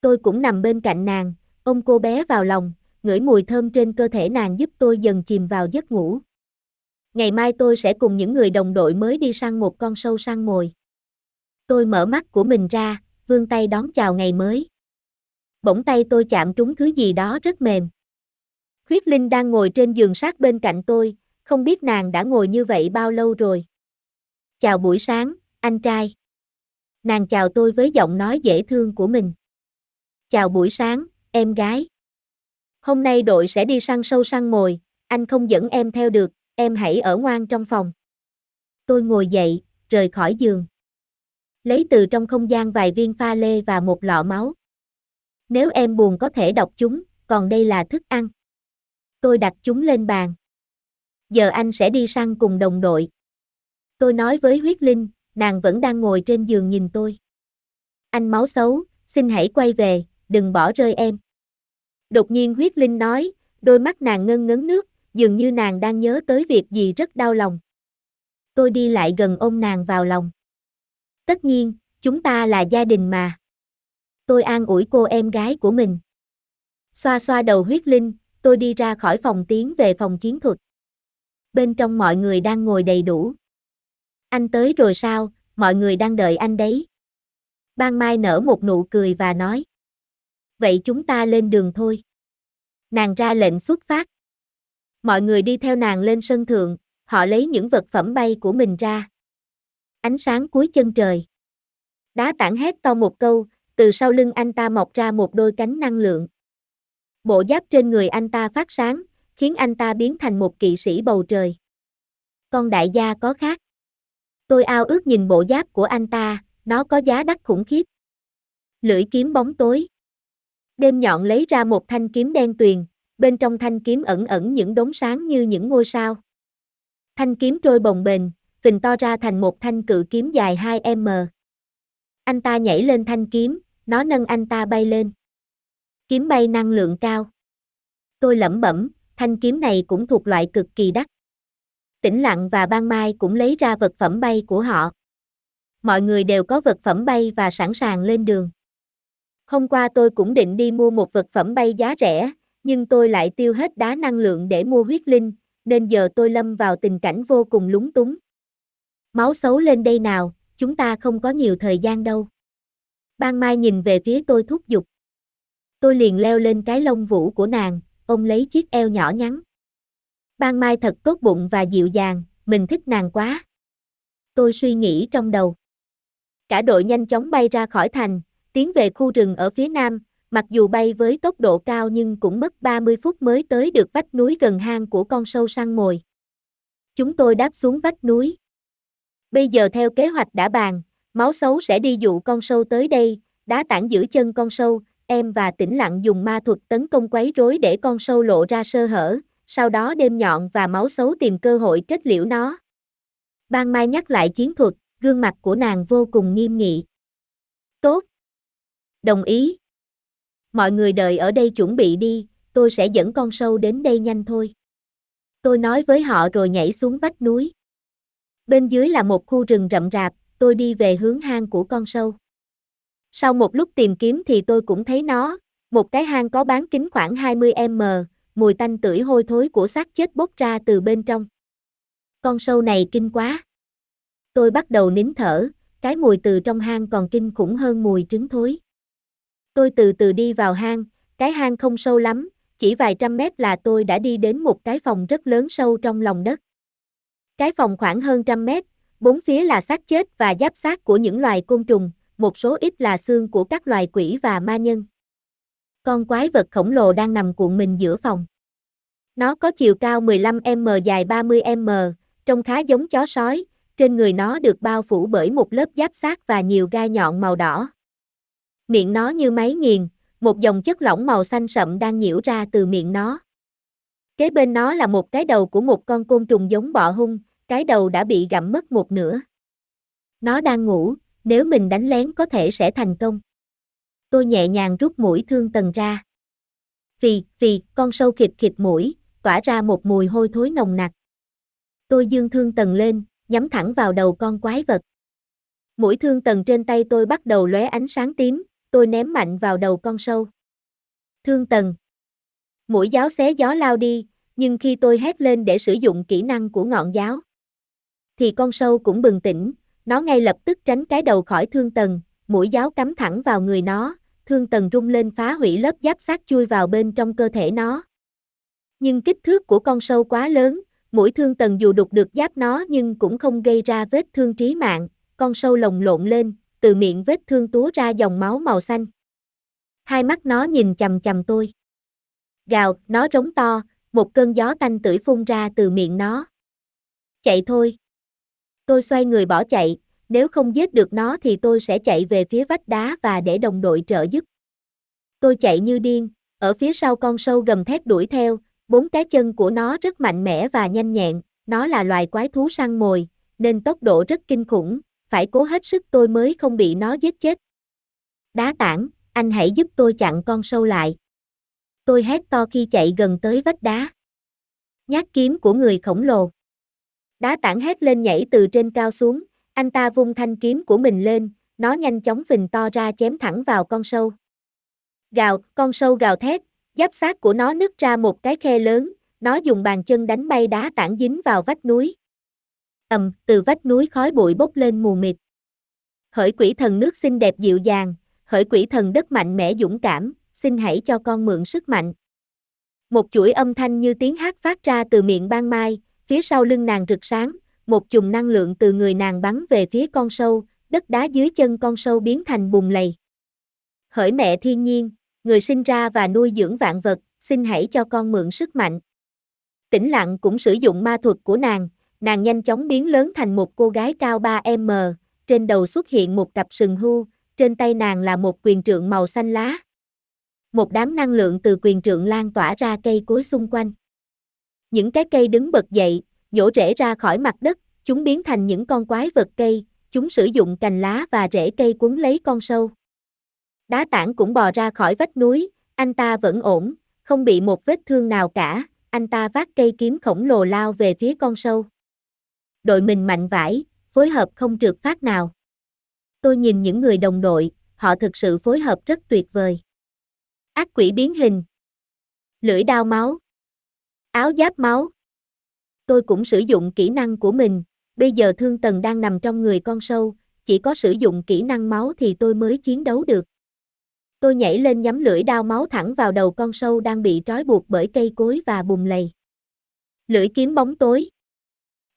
Tôi cũng nằm bên cạnh nàng, ôm cô bé vào lòng, ngửi mùi thơm trên cơ thể nàng giúp tôi dần chìm vào giấc ngủ. Ngày mai tôi sẽ cùng những người đồng đội mới đi săn một con sâu săn mồi. Tôi mở mắt của mình ra, vươn tay đón chào ngày mới. Bỗng tay tôi chạm trúng thứ gì đó rất mềm. Huyết Linh đang ngồi trên giường sát bên cạnh tôi, không biết nàng đã ngồi như vậy bao lâu rồi. Chào buổi sáng, anh trai. Nàng chào tôi với giọng nói dễ thương của mình. Chào buổi sáng, em gái. Hôm nay đội sẽ đi săn sâu săn mồi, anh không dẫn em theo được, em hãy ở ngoan trong phòng. Tôi ngồi dậy, rời khỏi giường. Lấy từ trong không gian vài viên pha lê và một lọ máu. Nếu em buồn có thể đọc chúng, còn đây là thức ăn. Tôi đặt chúng lên bàn. Giờ anh sẽ đi săn cùng đồng đội. Tôi nói với huyết linh, nàng vẫn đang ngồi trên giường nhìn tôi. Anh máu xấu, xin hãy quay về, đừng bỏ rơi em. Đột nhiên huyết linh nói, đôi mắt nàng ngân ngấn nước, dường như nàng đang nhớ tới việc gì rất đau lòng. Tôi đi lại gần ôm nàng vào lòng. Tất nhiên, chúng ta là gia đình mà. Tôi an ủi cô em gái của mình. Xoa xoa đầu huyết linh, tôi đi ra khỏi phòng tiến về phòng chiến thuật. Bên trong mọi người đang ngồi đầy đủ. Anh tới rồi sao, mọi người đang đợi anh đấy. Ban Mai nở một nụ cười và nói. Vậy chúng ta lên đường thôi. Nàng ra lệnh xuất phát. Mọi người đi theo nàng lên sân thượng, họ lấy những vật phẩm bay của mình ra. Ánh sáng cuối chân trời. Đá tảng hét to một câu, từ sau lưng anh ta mọc ra một đôi cánh năng lượng. Bộ giáp trên người anh ta phát sáng, khiến anh ta biến thành một kỵ sĩ bầu trời. Con đại gia có khác. Tôi ao ước nhìn bộ giáp của anh ta, nó có giá đắt khủng khiếp. Lưỡi kiếm bóng tối. Đêm nhọn lấy ra một thanh kiếm đen tuyền, bên trong thanh kiếm ẩn ẩn những đống sáng như những ngôi sao. Thanh kiếm trôi bồng bềnh, phình to ra thành một thanh cự kiếm dài 2m. Anh ta nhảy lên thanh kiếm, nó nâng anh ta bay lên. Kiếm bay năng lượng cao. Tôi lẩm bẩm, thanh kiếm này cũng thuộc loại cực kỳ đắt. Tĩnh lặng và ban mai cũng lấy ra vật phẩm bay của họ. Mọi người đều có vật phẩm bay và sẵn sàng lên đường. Hôm qua tôi cũng định đi mua một vật phẩm bay giá rẻ, nhưng tôi lại tiêu hết đá năng lượng để mua huyết linh, nên giờ tôi lâm vào tình cảnh vô cùng lúng túng. Máu xấu lên đây nào, chúng ta không có nhiều thời gian đâu. Ban Mai nhìn về phía tôi thúc giục. Tôi liền leo lên cái lông vũ của nàng, ông lấy chiếc eo nhỏ nhắn. Ban Mai thật tốt bụng và dịu dàng, mình thích nàng quá. Tôi suy nghĩ trong đầu. Cả đội nhanh chóng bay ra khỏi thành, tiến về khu rừng ở phía nam, mặc dù bay với tốc độ cao nhưng cũng mất 30 phút mới tới được vách núi gần hang của con sâu săn mồi. Chúng tôi đáp xuống vách núi. Bây giờ theo kế hoạch đã bàn, máu xấu sẽ đi dụ con sâu tới đây, đá tảng giữ chân con sâu, em và tĩnh lặng dùng ma thuật tấn công quấy rối để con sâu lộ ra sơ hở, sau đó đêm nhọn và máu xấu tìm cơ hội kết liễu nó. Ban Mai nhắc lại chiến thuật, gương mặt của nàng vô cùng nghiêm nghị. Tốt. Đồng ý. Mọi người đợi ở đây chuẩn bị đi, tôi sẽ dẫn con sâu đến đây nhanh thôi. Tôi nói với họ rồi nhảy xuống vách núi. Bên dưới là một khu rừng rậm rạp, tôi đi về hướng hang của con sâu. Sau một lúc tìm kiếm thì tôi cũng thấy nó, một cái hang có bán kính khoảng 20m, mùi tanh tưởi hôi thối của xác chết bốc ra từ bên trong. Con sâu này kinh quá. Tôi bắt đầu nín thở, cái mùi từ trong hang còn kinh khủng hơn mùi trứng thối. Tôi từ từ đi vào hang, cái hang không sâu lắm, chỉ vài trăm mét là tôi đã đi đến một cái phòng rất lớn sâu trong lòng đất. Cái phòng khoảng hơn trăm mét, bốn phía là xác chết và giáp xác của những loài côn trùng, một số ít là xương của các loài quỷ và ma nhân. Con quái vật khổng lồ đang nằm cuộn mình giữa phòng. Nó có chiều cao 15m dài 30m, trông khá giống chó sói, trên người nó được bao phủ bởi một lớp giáp xác và nhiều gai nhọn màu đỏ. Miệng nó như máy nghiền, một dòng chất lỏng màu xanh sậm đang nhiễu ra từ miệng nó. Kế bên nó là một cái đầu của một con côn trùng giống bọ hung, cái đầu đã bị gặm mất một nửa. Nó đang ngủ, nếu mình đánh lén có thể sẽ thành công. Tôi nhẹ nhàng rút mũi thương tần ra. Vì, vì, con sâu khịt khịt mũi, tỏa ra một mùi hôi thối nồng nặc. Tôi dương thương tần lên, nhắm thẳng vào đầu con quái vật. Mũi thương tần trên tay tôi bắt đầu lóe ánh sáng tím, tôi ném mạnh vào đầu con sâu. Thương tần. Mũi giáo xé gió lao đi, nhưng khi tôi hét lên để sử dụng kỹ năng của ngọn giáo, thì con sâu cũng bừng tỉnh, nó ngay lập tức tránh cái đầu khỏi thương tần, mũi giáo cắm thẳng vào người nó, thương tần rung lên phá hủy lớp giáp xác chui vào bên trong cơ thể nó. Nhưng kích thước của con sâu quá lớn, mũi thương tần dù đục được giáp nó nhưng cũng không gây ra vết thương trí mạng, con sâu lồng lộn lên, từ miệng vết thương túa ra dòng máu màu xanh. Hai mắt nó nhìn chầm chầm tôi. Gào, nó rống to, một cơn gió tanh tưởi phun ra từ miệng nó. Chạy thôi. Tôi xoay người bỏ chạy, nếu không giết được nó thì tôi sẽ chạy về phía vách đá và để đồng đội trợ giúp. Tôi chạy như điên, ở phía sau con sâu gầm thét đuổi theo, bốn cái chân của nó rất mạnh mẽ và nhanh nhẹn, nó là loài quái thú săn mồi, nên tốc độ rất kinh khủng, phải cố hết sức tôi mới không bị nó giết chết. Đá tảng, anh hãy giúp tôi chặn con sâu lại. Tôi hét to khi chạy gần tới vách đá. Nhát kiếm của người khổng lồ. Đá tảng hét lên nhảy từ trên cao xuống, anh ta vung thanh kiếm của mình lên, nó nhanh chóng phình to ra chém thẳng vào con sâu. Gào, con sâu gào thét, giáp xác của nó nứt ra một cái khe lớn, nó dùng bàn chân đánh bay đá tảng dính vào vách núi. Ầm, từ vách núi khói bụi bốc lên mù mịt. Hỡi quỷ thần nước xinh đẹp dịu dàng, hỡi quỷ thần đất mạnh mẽ dũng cảm, xin hãy cho con mượn sức mạnh. Một chuỗi âm thanh như tiếng hát phát ra từ miệng ban mai, phía sau lưng nàng rực sáng, một chùm năng lượng từ người nàng bắn về phía con sâu, đất đá dưới chân con sâu biến thành bùn lầy. Hỡi mẹ thiên nhiên, người sinh ra và nuôi dưỡng vạn vật, xin hãy cho con mượn sức mạnh. Tĩnh lặng cũng sử dụng ma thuật của nàng, nàng nhanh chóng biến lớn thành một cô gái cao 3m, trên đầu xuất hiện một cặp sừng hưu, trên tay nàng là một quyền trượng màu xanh lá. Một đám năng lượng từ quyền trượng lan tỏa ra cây cối xung quanh. Những cái cây đứng bật dậy, nhổ rễ ra khỏi mặt đất, chúng biến thành những con quái vật cây, chúng sử dụng cành lá và rễ cây cuốn lấy con sâu. Đá tảng cũng bò ra khỏi vách núi, anh ta vẫn ổn, không bị một vết thương nào cả, anh ta vác cây kiếm khổng lồ lao về phía con sâu. Đội mình mạnh vãi, phối hợp không trượt phát nào. Tôi nhìn những người đồng đội, họ thực sự phối hợp rất tuyệt vời. Ác quỷ biến hình. Lưỡi đao máu. Áo giáp máu. Tôi cũng sử dụng kỹ năng của mình, bây giờ thương tần đang nằm trong người con sâu, chỉ có sử dụng kỹ năng máu thì tôi mới chiến đấu được. Tôi nhảy lên nhắm lưỡi đao máu thẳng vào đầu con sâu đang bị trói buộc bởi cây cối và bùn lầy. Lưỡi kiếm bóng tối.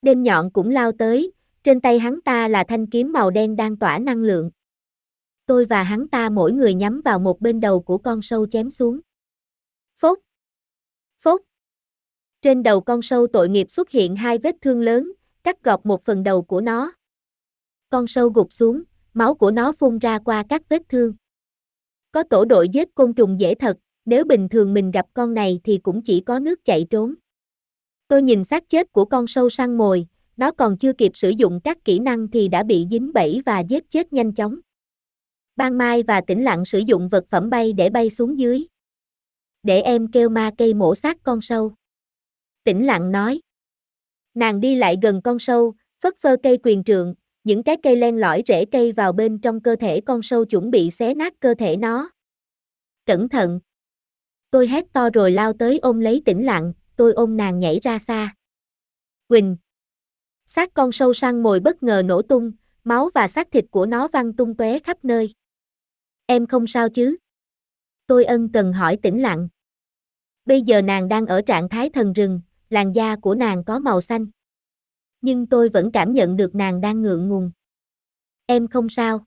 Đêm nhọn cũng lao tới, trên tay hắn ta là thanh kiếm màu đen đang tỏa năng lượng. Tôi và hắn ta mỗi người nhắm vào một bên đầu của con sâu chém xuống. Trên đầu con sâu tội nghiệp xuất hiện hai vết thương lớn, cắt gọt một phần đầu của nó. Con sâu gục xuống, máu của nó phun ra qua các vết thương. Có tổ đội giết côn trùng dễ thật, nếu bình thường mình gặp con này thì cũng chỉ có nước chạy trốn. Tôi nhìn xác chết của con sâu săn mồi, nó còn chưa kịp sử dụng các kỹ năng thì đã bị dính bẫy và giết chết nhanh chóng. Ban Mai và Tĩnh Lặng sử dụng vật phẩm bay để bay xuống dưới. Để em kêu ma cây mổ xác con sâu. Tĩnh Lặng nói. Nàng đi lại gần con sâu, phất phơ cây quyền trượng, những cái cây len lỏi rễ cây vào bên trong cơ thể con sâu chuẩn bị xé nát cơ thể nó. Cẩn thận! Tôi hét to rồi lao tới ôm lấy tĩnh lặng, tôi ôm nàng nhảy ra xa. Quỳnh! Xác con sâu săn mồi bất ngờ nổ tung, máu và xác thịt của nó văng tung tóe khắp nơi. Em không sao chứ? Tôi ân cần hỏi tĩnh lặng. Bây giờ nàng đang ở trạng thái thần rừng, làn da của nàng có màu xanh nhưng tôi vẫn cảm nhận được nàng đang ngượng ngùng. Em không sao.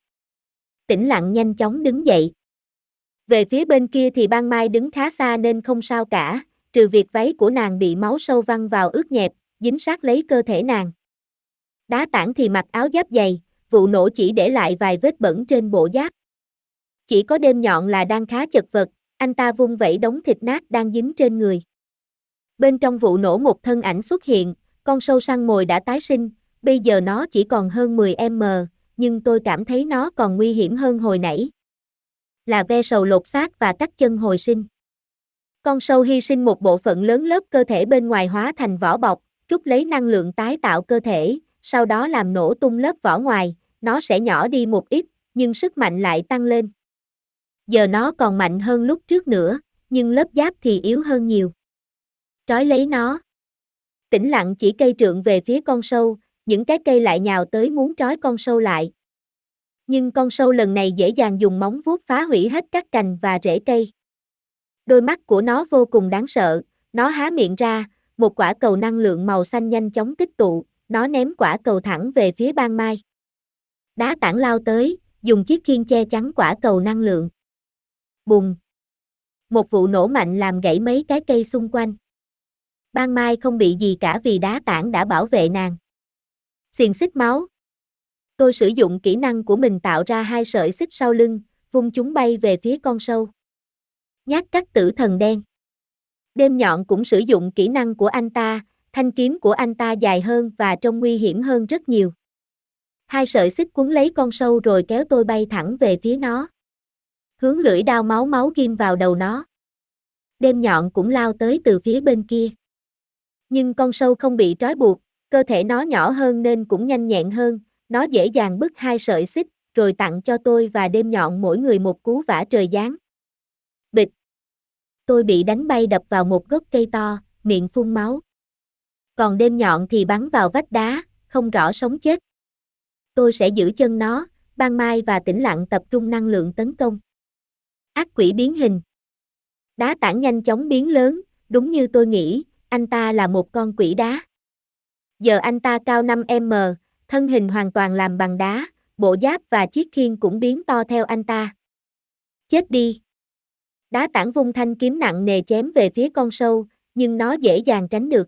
Tĩnh lặng nhanh chóng đứng dậy. Về phía bên kia thì ban mai đứng khá xa nên không sao cả, trừ việc váy của nàng bị máu sâu văng vào ướt nhẹp, dính sát lấy cơ thể nàng. Đá tảng thì mặc áo giáp dày, vụ nổ chỉ để lại vài vết bẩn trên bộ giáp. Chỉ có đêm nhọn là đang khá chật vật, anh ta vung vẩy đống thịt nát đang dính trên người. Bên trong vụ nổ một thân ảnh xuất hiện, con sâu săn mồi đã tái sinh, bây giờ nó chỉ còn hơn 10m, nhưng tôi cảm thấy nó còn nguy hiểm hơn hồi nãy. Là ve sầu lột xác và cắt chân hồi sinh. Con sâu hy sinh một bộ phận lớn lớp cơ thể bên ngoài hóa thành vỏ bọc, rút lấy năng lượng tái tạo cơ thể, sau đó làm nổ tung lớp vỏ ngoài, nó sẽ nhỏ đi một ít, nhưng sức mạnh lại tăng lên. Giờ nó còn mạnh hơn lúc trước nữa, nhưng lớp giáp thì yếu hơn nhiều. Trói lấy nó. Tĩnh lặng chỉ cây trượng về phía con sâu, những cái cây lại nhào tới muốn trói con sâu lại. Nhưng con sâu lần này dễ dàng dùng móng vuốt phá hủy hết các cành và rễ cây. Đôi mắt của nó vô cùng đáng sợ, nó há miệng ra, một quả cầu năng lượng màu xanh nhanh chóng tích tụ, nó ném quả cầu thẳng về phía ban mai. Đá tảng lao tới, dùng chiếc khiên che chắn quả cầu năng lượng. Bùng! Một vụ nổ mạnh làm gãy mấy cái cây xung quanh. Ban Mai không bị gì cả vì đá tảng đã bảo vệ nàng. Xiền xích máu. Tôi sử dụng kỹ năng của mình tạo ra hai sợi xích sau lưng, vung chúng bay về phía con sâu. Nhát cắt tử thần đen. Đêm nhọn cũng sử dụng kỹ năng của anh ta, thanh kiếm của anh ta dài hơn và trông nguy hiểm hơn rất nhiều. Hai sợi xích cuốn lấy con sâu rồi kéo tôi bay thẳng về phía nó. Hướng lưỡi đao máu máu ghim vào đầu nó. Đêm nhọn cũng lao tới từ phía bên kia. Nhưng con sâu không bị trói buộc, cơ thể nó nhỏ hơn nên cũng nhanh nhẹn hơn, nó dễ dàng bứt hai sợi xích, rồi tặng cho tôi và đêm nhọn mỗi người một cú vả trời giáng. Bịch! Tôi bị đánh bay đập vào một gốc cây to, miệng phun máu. Còn đêm nhọn thì bắn vào vách đá, không rõ sống chết. Tôi sẽ giữ chân nó, ban mai và tĩnh lặng tập trung năng lượng tấn công. Ác quỷ biến hình. Đá tảng nhanh chóng biến lớn, đúng như tôi nghĩ, anh ta là một con quỷ đá. Giờ anh ta cao 5m, thân hình hoàn toàn làm bằng đá, bộ giáp và chiếc khiên cũng biến to theo anh ta. Chết đi! Đá tảng vung thanh kiếm nặng nề chém về phía con sâu, nhưng nó dễ dàng tránh được.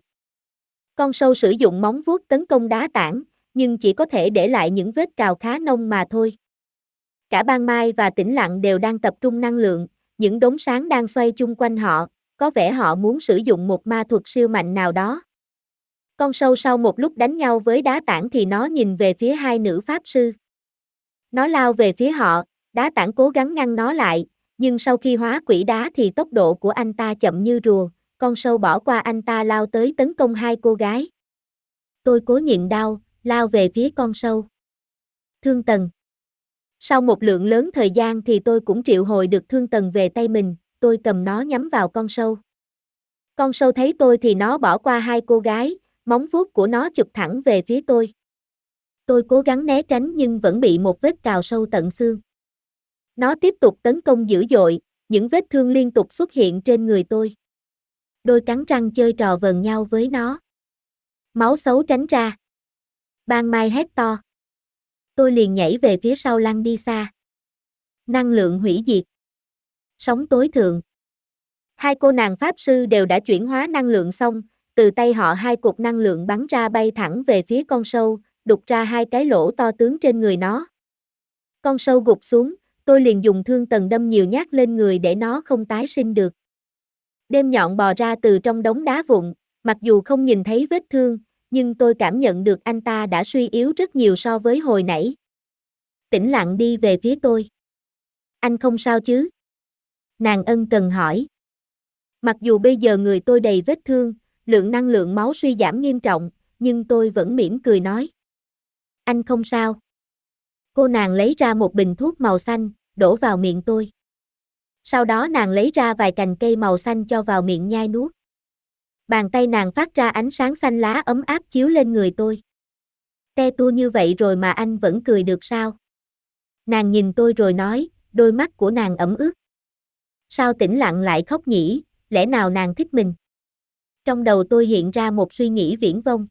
Con sâu sử dụng móng vuốt tấn công đá tảng, nhưng chỉ có thể để lại những vết cào khá nông mà thôi. Cả ban mai và tĩnh lặng đều đang tập trung năng lượng, những đốm sáng đang xoay chung quanh họ, có vẻ họ muốn sử dụng một ma thuật siêu mạnh nào đó. Con sâu sau một lúc đánh nhau với đá tảng thì nó nhìn về phía hai nữ pháp sư. Nó lao về phía họ, đá tảng cố gắng ngăn nó lại, nhưng sau khi hóa quỷ đá thì tốc độ của anh ta chậm như rùa, con sâu bỏ qua anh ta lao tới tấn công hai cô gái. Tôi cố nhịn đau, lao về phía con sâu. Thương Tần Sau một lượng lớn thời gian thì tôi cũng triệu hồi được Thương Tần về tay mình, tôi cầm nó nhắm vào con sâu. Con sâu thấy tôi thì nó bỏ qua hai cô gái, móng vuốt của nó chụp thẳng về phía tôi. Tôi cố gắng né tránh nhưng vẫn bị một vết cào sâu tận xương. Nó tiếp tục tấn công dữ dội, những vết thương liên tục xuất hiện trên người tôi. Đôi cắn răng chơi trò vần nhau với nó. Máu xấu tránh ra. Ban mai hét to. Tôi liền nhảy về phía sau lăn đi xa. Năng lượng hủy diệt. Sống tối thượng. Hai cô nàng Pháp Sư đều đã chuyển hóa năng lượng xong, từ tay họ hai cục năng lượng bắn ra bay thẳng về phía con sâu, đục ra hai cái lỗ to tướng trên người nó. Con sâu gục xuống, tôi liền dùng thương tần đâm nhiều nhát lên người để nó không tái sinh được. Đêm nhọn bò ra từ trong đống đá vụn, mặc dù không nhìn thấy vết thương, nhưng tôi cảm nhận được anh ta đã suy yếu rất nhiều so với hồi nãy. Tĩnh lặng đi về phía tôi. Anh không sao chứ? Nàng ân cần hỏi. Mặc dù bây giờ người tôi đầy vết thương, lượng năng lượng máu suy giảm nghiêm trọng, nhưng tôi vẫn mỉm cười nói. Anh không sao. Cô nàng lấy ra một bình thuốc màu xanh, đổ vào miệng tôi. Sau đó nàng lấy ra vài cành cây màu xanh cho vào miệng nhai nuốt. Bàn tay nàng phát ra ánh sáng xanh lá ấm áp chiếu lên người tôi. Te tua như vậy rồi mà anh vẫn cười được sao? Nàng nhìn tôi rồi nói, đôi mắt của nàng ẩm ướt. Sao tĩnh lặng lại khóc nhỉ, lẽ nào nàng thích mình? Trong đầu tôi hiện ra một suy nghĩ viễn vông.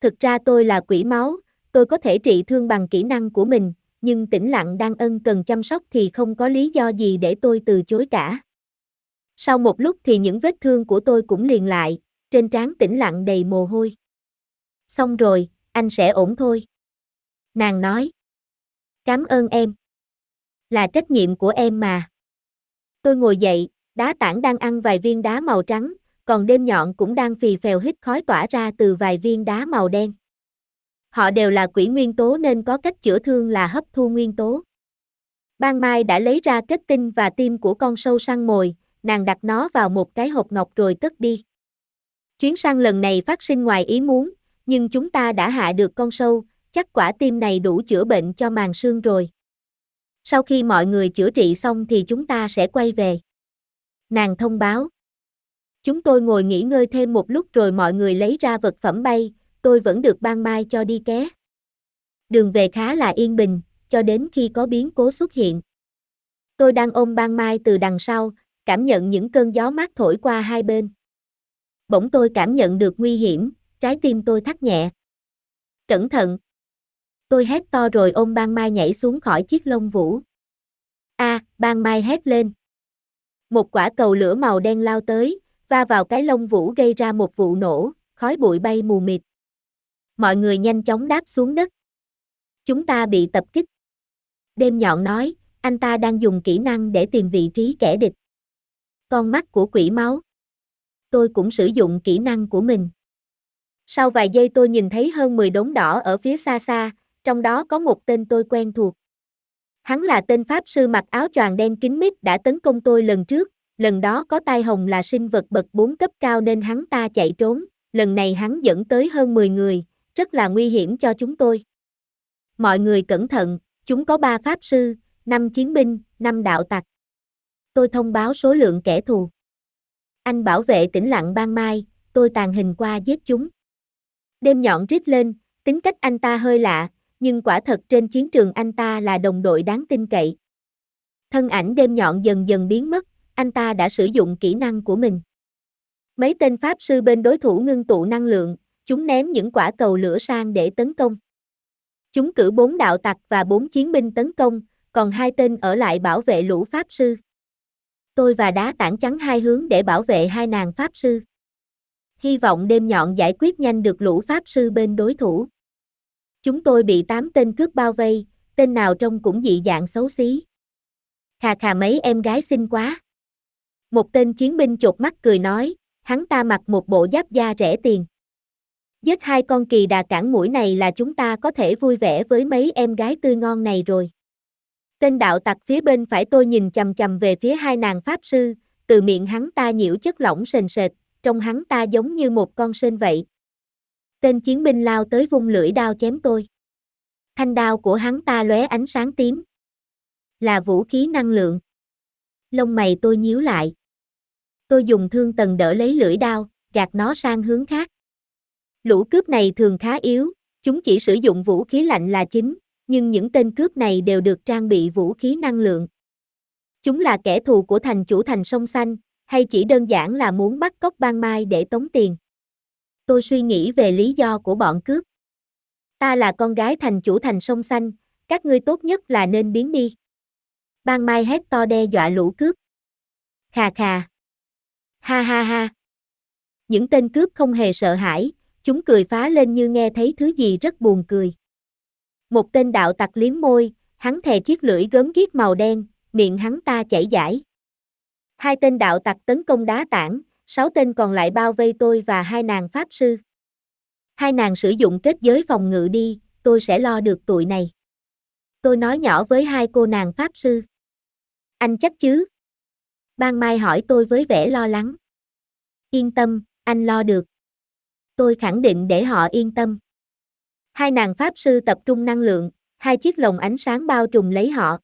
Thực ra tôi là quỷ máu, tôi có thể trị thương bằng kỹ năng của mình, nhưng tĩnh lặng đang ân cần chăm sóc thì không có lý do gì để tôi từ chối cả. Sau một lúc thì những vết thương của tôi cũng liền lại, trên trán tĩnh lặng đầy mồ hôi. Xong rồi, anh sẽ ổn thôi. Nàng nói. Cảm ơn em. Là trách nhiệm của em mà. Tôi ngồi dậy, đá tảng đang ăn vài viên đá màu trắng, còn đêm nhọn cũng đang phì phèo hít khói tỏa ra từ vài viên đá màu đen. Họ đều là quỷ nguyên tố nên có cách chữa thương là hấp thu nguyên tố. Ban Mai đã lấy ra kết tinh và tim của con sâu săn mồi, nàng đặt nó vào một cái hộp ngọc rồi cất đi. Chuyến săn lần này phát sinh ngoài ý muốn, nhưng chúng ta đã hạ được con sâu, chắc quả tim này đủ chữa bệnh cho màng xương rồi. Sau khi mọi người chữa trị xong thì chúng ta sẽ quay về. Nàng thông báo. Chúng tôi ngồi nghỉ ngơi thêm một lúc rồi mọi người lấy ra vật phẩm bay, tôi vẫn được ban mai cho đi ké. Đường về khá là yên bình, cho đến khi có biến cố xuất hiện. Tôi đang ôm ban mai từ đằng sau, cảm nhận những cơn gió mát thổi qua hai bên. Bỗng tôi cảm nhận được nguy hiểm, trái tim tôi thắt nhẹ. Cẩn thận! Tôi hét to rồi ôm ban mai nhảy xuống khỏi chiếc lông vũ. A, à, ban mai hét lên. Một quả cầu lửa màu đen lao tới, va vào cái lông vũ gây ra một vụ nổ, khói bụi bay mù mịt. Mọi người nhanh chóng đáp xuống đất. Chúng ta bị tập kích. Đêm nhọn nói, anh ta đang dùng kỹ năng để tìm vị trí kẻ địch. Con mắt của quỷ máu. Tôi cũng sử dụng kỹ năng của mình. Sau vài giây tôi nhìn thấy hơn 10 đống đỏ ở phía xa xa, trong đó có một tên tôi quen thuộc. Hắn là tên Pháp sư mặc áo choàng đen kín mít đã tấn công tôi lần trước, lần đó có tai hồng là sinh vật bậc 4 cấp cao nên hắn ta chạy trốn, lần này hắn dẫn tới hơn 10 người, rất là nguy hiểm cho chúng tôi. Mọi người cẩn thận, chúng có 3 Pháp sư, 5 chiến binh, 5 đạo tặc. Tôi thông báo số lượng kẻ thù. Anh bảo vệ tĩnh lặng ban mai, tôi tàn hình qua giết chúng. Đêm nhọn rít lên, tính cách anh ta hơi lạ, nhưng quả thật trên chiến trường anh ta là đồng đội đáng tin cậy. Thân ảnh đêm nhọn dần dần biến mất, anh ta đã sử dụng kỹ năng của mình. Mấy tên pháp sư bên đối thủ ngưng tụ năng lượng, chúng ném những quả cầu lửa sang để tấn công. Chúng cử bốn đạo tặc và bốn chiến binh tấn công, còn hai tên ở lại bảo vệ lũ pháp sư. Tôi và đá tảng trắng hai hướng để bảo vệ hai nàng pháp sư. Hy vọng đêm nhọn giải quyết nhanh được lũ pháp sư bên đối thủ. Chúng tôi bị tám tên cướp bao vây, tên nào trông cũng dị dạng xấu xí. Khà khà mấy em gái xinh quá. Một tên chiến binh chột mắt cười nói, hắn ta mặc một bộ giáp da rẻ tiền. Giết hai con kỳ đà cản mũi này là chúng ta có thể vui vẻ với mấy em gái tươi ngon này rồi. Tên đạo tặc phía bên phải tôi nhìn chầm chầm về phía hai nàng pháp sư, từ miệng hắn ta nhiễu chất lỏng sền sệt, trông hắn ta giống như một con sên vậy. Tên chiến binh lao tới vung lưỡi đao chém tôi. Thanh đao của hắn ta lóe ánh sáng tím. Là vũ khí năng lượng. Lông mày tôi nhíu lại. Tôi dùng thương tần đỡ lấy lưỡi đao, gạt nó sang hướng khác. Lũ cướp này thường khá yếu, Chúng chỉ sử dụng vũ khí lạnh là chính, nhưng những tên cướp này đều được trang bị vũ khí năng lượng. Chúng là kẻ thù của thành chủ thành sông xanh, hay chỉ đơn giản là muốn bắt cóc ban mai để tống tiền. Tôi suy nghĩ về lý do của bọn cướp. Ta là con gái thành chủ thành sông xanh, các ngươi tốt nhất là nên biến đi. Ban mai hét to đe dọa lũ cướp. Khà khà. Ha ha ha. Những tên cướp không hề sợ hãi, chúng cười phá lên như nghe thấy thứ gì rất buồn cười. Một tên đạo tặc liếm môi, hắn thè chiếc lưỡi gớm ghiếc màu đen, miệng hắn ta chảy giải. Hai tên đạo tặc tấn công đá tảng, sáu tên còn lại bao vây tôi và hai nàng pháp sư. Hai nàng sử dụng kết giới phòng ngự đi, tôi sẽ lo được tụi này. Tôi nói nhỏ với hai cô nàng pháp sư. Anh chắc chứ? Ban Mai hỏi tôi với vẻ lo lắng. Yên tâm, anh lo được. Tôi khẳng định để họ yên tâm. Hai nàng pháp sư tập trung năng lượng, hai chiếc lồng ánh sáng bao trùm lấy họ.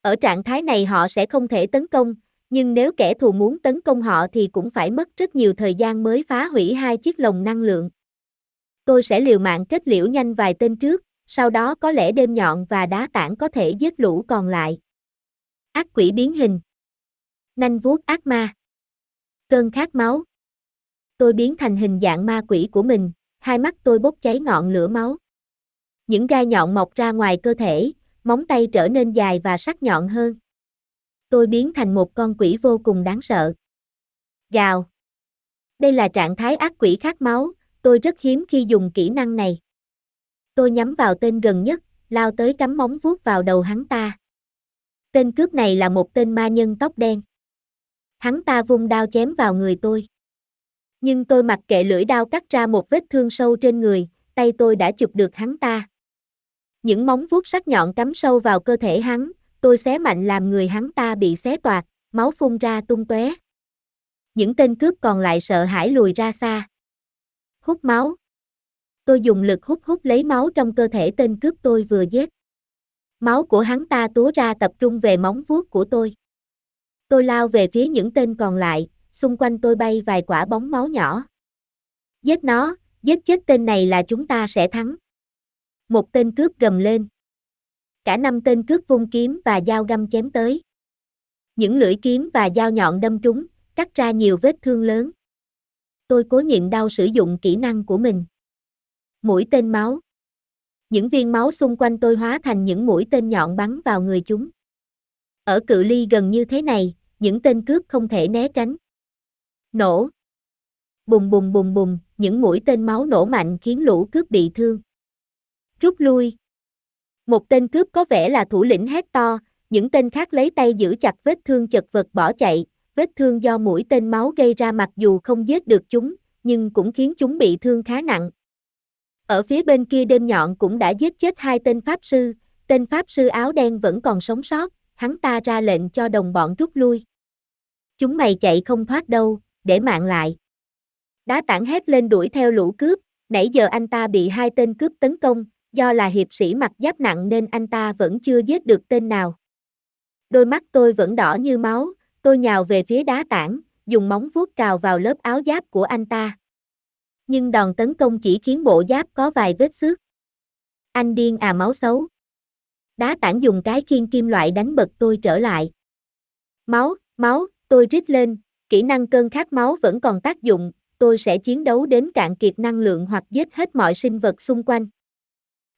Ở trạng thái này họ sẽ không thể tấn công, nhưng nếu kẻ thù muốn tấn công họ thì cũng phải mất rất nhiều thời gian mới phá hủy hai chiếc lồng năng lượng. Tôi sẽ liều mạng kết liễu nhanh vài tên trước, sau đó có lẽ đêm nhọn và đá tảng có thể giết lũ còn lại. Ác quỷ biến hình Nanh vuốt ác ma Cơn khát máu Tôi biến thành hình dạng ma quỷ của mình, hai mắt tôi bốc cháy ngọn lửa máu. Những gai nhọn mọc ra ngoài cơ thể, móng tay trở nên dài và sắc nhọn hơn. Tôi biến thành một con quỷ vô cùng đáng sợ. Gào. Đây là trạng thái ác quỷ khát máu, tôi rất hiếm khi dùng kỹ năng này. Tôi nhắm vào tên gần nhất, lao tới cắm móng vuốt vào đầu hắn ta. Tên cướp này là một tên ma nhân tóc đen. Hắn ta vung đao chém vào người tôi. Nhưng tôi mặc kệ lưỡi đao cắt ra một vết thương sâu trên người, tay tôi đã chụp được hắn ta. Những móng vuốt sắc nhọn cắm sâu vào cơ thể hắn, tôi xé mạnh làm người hắn ta bị xé toạc, máu phun ra tung tóe. Những tên cướp còn lại sợ hãi lùi ra xa. Hút máu. Tôi dùng lực hút hút lấy máu trong cơ thể tên cướp tôi vừa giết. Máu của hắn ta túa ra tập trung về móng vuốt của tôi. Tôi lao về phía những tên còn lại, xung quanh tôi bay vài quả bóng máu nhỏ. Giết nó, giết chết tên này là chúng ta sẽ thắng. Một tên cướp gầm lên. Cả năm tên cướp vung kiếm và dao găm chém tới. Những lưỡi kiếm và dao nhọn đâm trúng, cắt ra nhiều vết thương lớn. Tôi cố nhịn đau sử dụng kỹ năng của mình. Mũi tên máu. Những viên máu xung quanh tôi hóa thành những mũi tên nhọn bắn vào người chúng. Ở cự ly gần như thế này, những tên cướp không thể né tránh. Nổ. Bùng bùng bùng bùng, những mũi tên máu nổ mạnh khiến lũ cướp bị thương. Rút lui. Một tên cướp có vẻ là thủ lĩnh hét to, những tên khác lấy tay giữ chặt vết thương chật vật bỏ chạy, vết thương do mũi tên máu gây ra mặc dù không giết được chúng, nhưng cũng khiến chúng bị thương khá nặng. Ở phía bên kia đêm nhọn cũng đã giết chết hai tên pháp sư, tên pháp sư áo đen vẫn còn sống sót, hắn ta ra lệnh cho đồng bọn rút lui. Chúng mày chạy không thoát đâu, để mạng lại. Đá tảng hét lên đuổi theo lũ cướp, nãy giờ anh ta bị hai tên cướp tấn công, do là hiệp sĩ mặc giáp nặng nên anh ta vẫn chưa giết được tên nào. Đôi mắt tôi vẫn đỏ như máu, tôi nhào về phía đá tảng, dùng móng vuốt cào vào lớp áo giáp của anh ta. Nhưng đòn tấn công chỉ khiến bộ giáp có vài vết xước. Anh điên à máu xấu. Đá tảng dùng cái khiên kim loại đánh bật tôi trở lại. Máu, máu, tôi rít lên, kỹ năng cơn khát máu vẫn còn tác dụng, tôi sẽ chiến đấu đến cạn kiệt năng lượng hoặc giết hết mọi sinh vật xung quanh.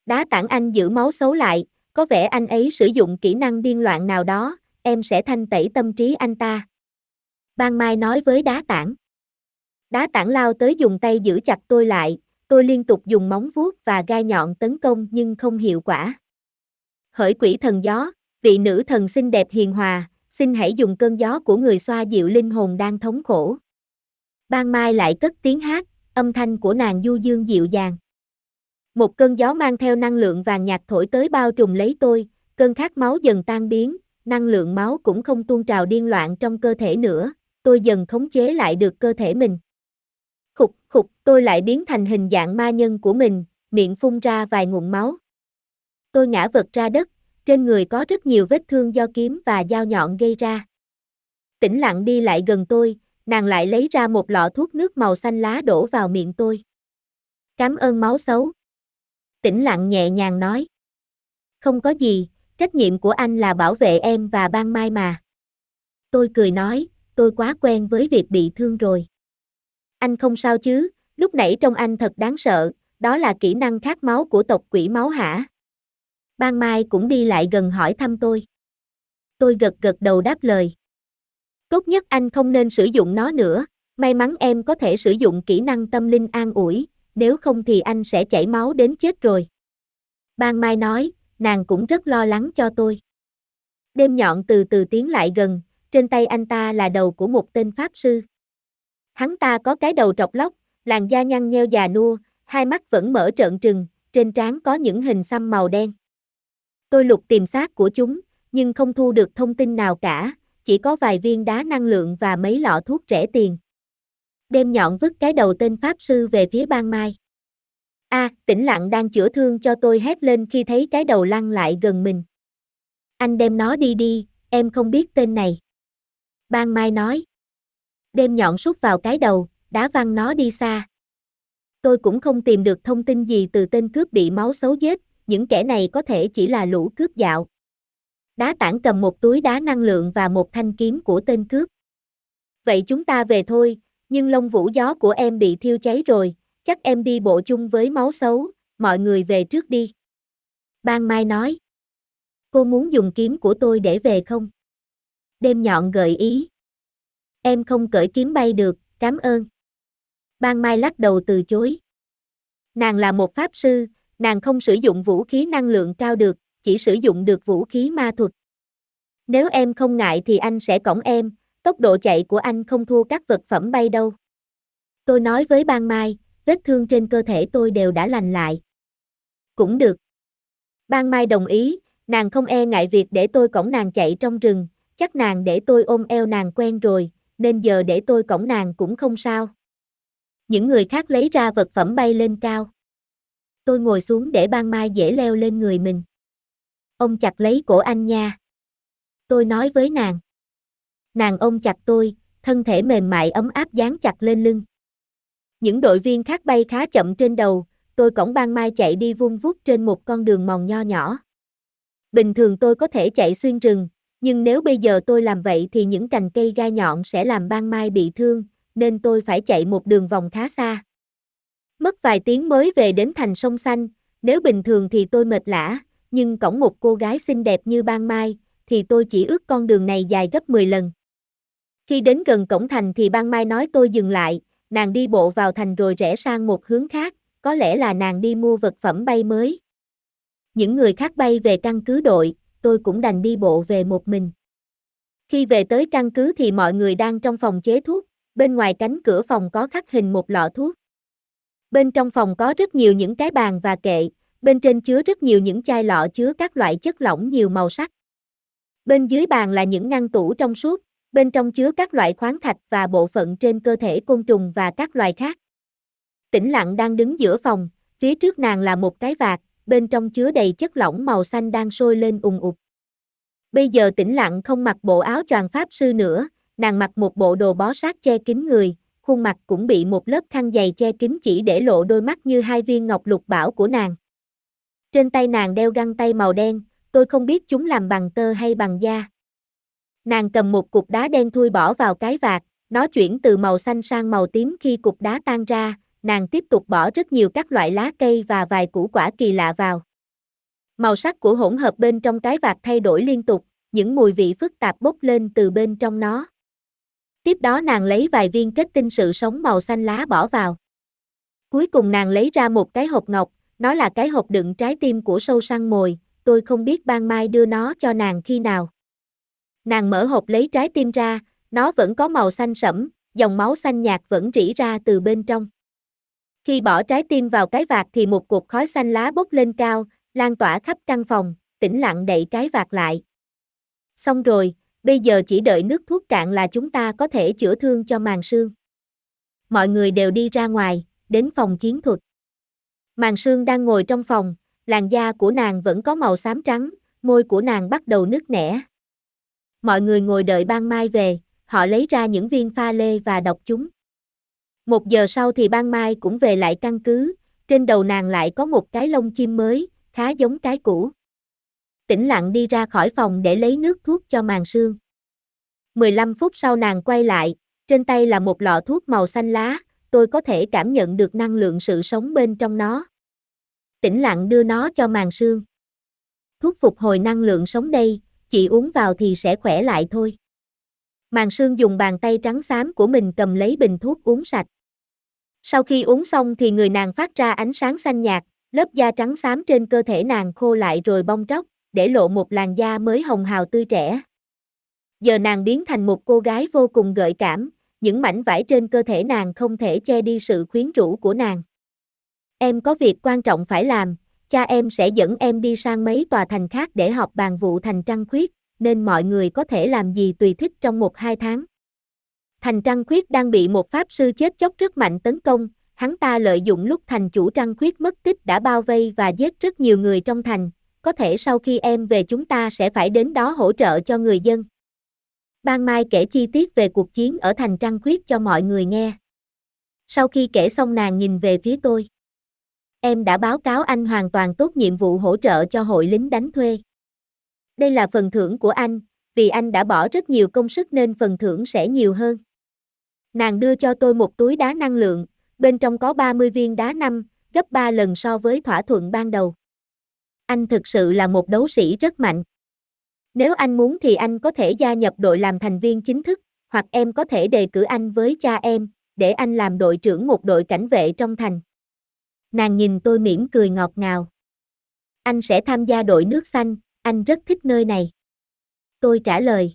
Đá tảng anh giữ máu xấu lại, có vẻ anh ấy sử dụng kỹ năng điên loạn nào đó, em sẽ thanh tẩy tâm trí anh ta. Ban Mai nói với đá tảng. Đá tảng lao tới dùng tay giữ chặt tôi lại, tôi liên tục dùng móng vuốt và gai nhọn tấn công nhưng không hiệu quả. Hỡi quỷ thần gió, vị nữ thần xinh đẹp hiền hòa, xin hãy dùng cơn gió của người xoa dịu linh hồn đang thống khổ. Ban Mai lại cất tiếng hát, âm thanh của nàng du dương dịu dàng. Một cơn gió mang theo năng lượng vàng nhạt thổi tới bao trùm lấy tôi, cơn khát máu dần tan biến, năng lượng máu cũng không tuôn trào điên loạn trong cơ thể nữa, tôi dần khống chế lại được cơ thể mình. Khục, khục, tôi lại biến thành hình dạng ma nhân của mình, miệng phun ra vài ngụm máu. Tôi ngã vật ra đất, trên người có rất nhiều vết thương do kiếm và dao nhọn gây ra. Tĩnh lặng đi lại gần tôi, nàng lại lấy ra một lọ thuốc nước màu xanh lá đổ vào miệng tôi. Cảm ơn máu xấu. Tĩnh lặng nhẹ nhàng nói. Không có gì, trách nhiệm của anh là bảo vệ em và ban mai mà. Tôi cười nói, tôi quá quen với việc bị thương rồi. Anh không sao chứ, lúc nãy trông anh thật đáng sợ, đó là kỹ năng khát máu của tộc quỷ máu hả? Ban Mai cũng đi lại gần hỏi thăm tôi. Tôi gật gật đầu đáp lời. Tốt nhất anh không nên sử dụng nó nữa, may mắn em có thể sử dụng kỹ năng tâm linh an ủi, nếu không thì anh sẽ chảy máu đến chết rồi. Ban Mai nói, nàng cũng rất lo lắng cho tôi. Đêm nhọn từ từ tiến lại gần, trên tay anh ta là đầu của một tên pháp sư. Hắn ta có cái đầu trọc lóc, làn da nhăn nheo già nua, hai mắt vẫn mở trợn trừng, trên trán có những hình xăm màu đen. Tôi lục tìm xác của chúng, nhưng không thu được thông tin nào cả, chỉ có vài viên đá năng lượng và mấy lọ thuốc rẻ tiền. Đêm nhọn vứt cái đầu tên Pháp Sư về phía ban mai. A, à, tĩnh lặng đang chữa thương cho tôi hét lên khi thấy cái đầu lăn lại gần mình. Anh đem nó đi đi, em không biết tên này. Ban mai nói. Đêm nhọn sút vào cái đầu, đá văng nó đi xa. Tôi cũng không tìm được thông tin gì từ tên cướp bị máu xấu giết, những kẻ này có thể chỉ là lũ cướp dạo. Đá tảng cầm một túi đá năng lượng và một thanh kiếm của tên cướp. Vậy chúng ta về thôi, nhưng lông vũ gió của em bị thiêu cháy rồi, chắc em đi bộ chung với máu xấu, mọi người về trước đi. Ban Mai nói. Cô muốn dùng kiếm của tôi để về không? Đêm nhọn gợi ý. Em không cởi kiếm bay được, cảm ơn. Ban Mai lắc đầu từ chối. Nàng là một pháp sư, nàng không sử dụng vũ khí năng lượng cao được, chỉ sử dụng được vũ khí ma thuật. Nếu em không ngại thì anh sẽ cõng em, tốc độ chạy của anh không thua các vật phẩm bay đâu. Tôi nói với Ban Mai, vết thương trên cơ thể tôi đều đã lành lại. Cũng được. Ban Mai đồng ý, nàng không e ngại việc để tôi cõng nàng chạy trong rừng, chắc nàng để tôi ôm eo nàng quen rồi, nên giờ để tôi cõng nàng cũng không sao. Những người khác lấy ra vật phẩm bay lên cao. Tôi ngồi xuống để ban mai dễ leo lên người mình. Ông chặt lấy cổ anh nha. Tôi nói với nàng. Nàng ôm chặt tôi, thân thể mềm mại ấm áp dán chặt lên lưng. Những đội viên khác bay khá chậm trên đầu, tôi cổng ban mai chạy đi vung vút trên một con đường mòn nho nhỏ. Bình thường tôi có thể chạy xuyên rừng, nhưng nếu bây giờ tôi làm vậy thì những cành cây gai nhọn sẽ làm ban mai bị thương, nên tôi phải chạy một đường vòng khá xa. Mất vài tiếng mới về đến thành sông xanh, nếu bình thường thì tôi mệt lã, nhưng cổng một cô gái xinh đẹp như ban mai, thì tôi chỉ ước con đường này dài gấp 10 lần. Khi đến gần cổng thành thì ban mai nói tôi dừng lại, nàng đi bộ vào thành rồi rẽ sang một hướng khác, có lẽ là nàng đi mua vật phẩm bay mới. Những người khác bay về căn cứ đội, tôi cũng đành đi bộ về một mình. Khi về tới căn cứ thì mọi người đang trong phòng chế thuốc, bên ngoài cánh cửa phòng có khắc hình một lọ thuốc. Bên trong phòng có rất nhiều những cái bàn và kệ, bên trên chứa rất nhiều những chai lọ chứa các loại chất lỏng nhiều màu sắc. Bên dưới bàn là những ngăn tủ trong suốt, bên trong chứa các loại khoáng thạch và bộ phận trên cơ thể côn trùng và các loài khác. Tĩnh lặng đang đứng giữa phòng, phía trước nàng là một cái vạc, bên trong chứa đầy chất lỏng màu xanh đang sôi lên ùng ục. Bây giờ tĩnh lặng không mặc bộ áo choàng pháp sư nữa, nàng mặc một bộ đồ bó sát che kín người, khuôn mặt cũng bị một lớp khăn dày che kín chỉ để lộ đôi mắt như hai viên ngọc lục bảo của nàng. Trên tay nàng đeo găng tay màu đen, tôi không biết chúng làm bằng tơ hay bằng da. Nàng cầm một cục đá đen thui bỏ vào cái vạt, nó chuyển từ màu xanh sang màu tím khi cục đá tan ra, nàng tiếp tục bỏ rất nhiều các loại lá cây và vài củ quả kỳ lạ vào. Màu sắc của hỗn hợp bên trong cái vạt thay đổi liên tục, những mùi vị phức tạp bốc lên từ bên trong nó. Tiếp đó nàng lấy vài viên kết tinh sự sống màu xanh lá bỏ vào. Cuối cùng nàng lấy ra một cái hộp ngọc, nó là cái hộp đựng trái tim của sâu săn mồi, tôi không biết ban mai đưa nó cho nàng khi nào. Nàng mở hộp lấy trái tim ra, nó vẫn có màu xanh sẫm, dòng máu xanh nhạt vẫn rỉ ra từ bên trong. Khi bỏ trái tim vào cái vạt thì một cột khói xanh lá bốc lên cao, lan tỏa khắp căn phòng, tĩnh lặng đậy cái vạt lại. Xong rồi, bây giờ chỉ đợi nước thuốc cạn là chúng ta có thể chữa thương cho màn sương. Mọi người đều đi ra ngoài, đến phòng chiến thuật. Màn sương đang ngồi trong phòng, làn da của nàng vẫn có màu xám trắng, môi của nàng bắt đầu nứt nẻ. Mọi người ngồi đợi ban mai về, họ lấy ra những viên pha lê và đọc chúng. Một giờ sau thì ban mai cũng về lại căn cứ, trên đầu nàng lại có một cái lông chim mới, khá giống cái cũ. Tĩnh lặng đi ra khỏi phòng để lấy nước thuốc cho màn sương. 15 phút sau nàng quay lại, trên tay là một lọ thuốc màu xanh lá, tôi có thể cảm nhận được năng lượng sự sống bên trong nó. Tĩnh lặng đưa nó cho màn sương. Thuốc phục hồi năng lượng sống đây, chị uống vào thì sẽ khỏe lại thôi. Màn sương dùng bàn tay trắng xám của mình cầm lấy bình thuốc uống sạch. Sau khi uống xong thì người nàng phát ra ánh sáng xanh nhạt, lớp da trắng xám trên cơ thể nàng khô lại rồi bong tróc, để lộ một làn da mới hồng hào tươi trẻ. Giờ nàng biến thành một cô gái vô cùng gợi cảm, những mảnh vải trên cơ thể nàng không thể che đi sự khuyến rũ của nàng. Em có việc quan trọng phải làm, cha em sẽ dẫn em đi sang mấy tòa thành khác để họp bàn vụ thành trăng khuyết, nên mọi người có thể làm gì tùy thích trong một hai tháng. Thành trăng khuyết đang bị một pháp sư chết chóc rất mạnh tấn công, hắn ta lợi dụng lúc thành chủ trăng khuyết mất tích đã bao vây và giết rất nhiều người trong thành, có thể sau khi em về chúng ta sẽ phải đến đó hỗ trợ cho người dân. Ban Mai kể chi tiết về cuộc chiến ở thành Trăng Khuyết cho mọi người nghe. Sau khi kể xong nàng nhìn về phía tôi. Em đã báo cáo anh hoàn toàn tốt nhiệm vụ hỗ trợ cho hội lính đánh thuê. Đây là phần thưởng của anh, vì anh đã bỏ rất nhiều công sức nên phần thưởng sẽ nhiều hơn. Nàng đưa cho tôi một túi đá năng lượng, bên trong có 30 viên đá năm, gấp 3 lần so với thỏa thuận ban đầu. Anh thực sự là một đấu sĩ rất mạnh. Nếu anh muốn thì anh có thể gia nhập đội làm thành viên chính thức, hoặc em có thể đề cử anh với cha em, để anh làm đội trưởng một đội cảnh vệ trong thành. Nàng nhìn tôi mỉm cười ngọt ngào. Anh sẽ tham gia đội nước xanh, anh rất thích nơi này. Tôi trả lời.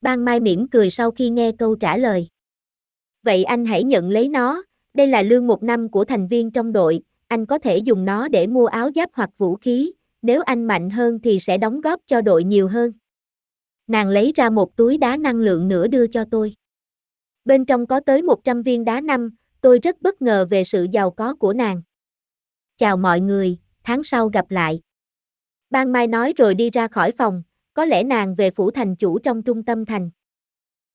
Ban Mai mỉm cười sau khi nghe câu trả lời. Vậy anh hãy nhận lấy nó, đây là lương một năm của thành viên trong đội, anh có thể dùng nó để mua áo giáp hoặc vũ khí, nếu anh mạnh hơn thì sẽ đóng góp cho đội nhiều hơn. Nàng lấy ra một túi đá năng lượng nữa đưa cho tôi. Bên trong có tới 100 viên đá năm, tôi rất bất ngờ về sự giàu có của nàng. Chào mọi người, tháng sau gặp lại. Ban Mai nói rồi đi ra khỏi phòng, có lẽ nàng về phủ thành chủ trong trung tâm thành.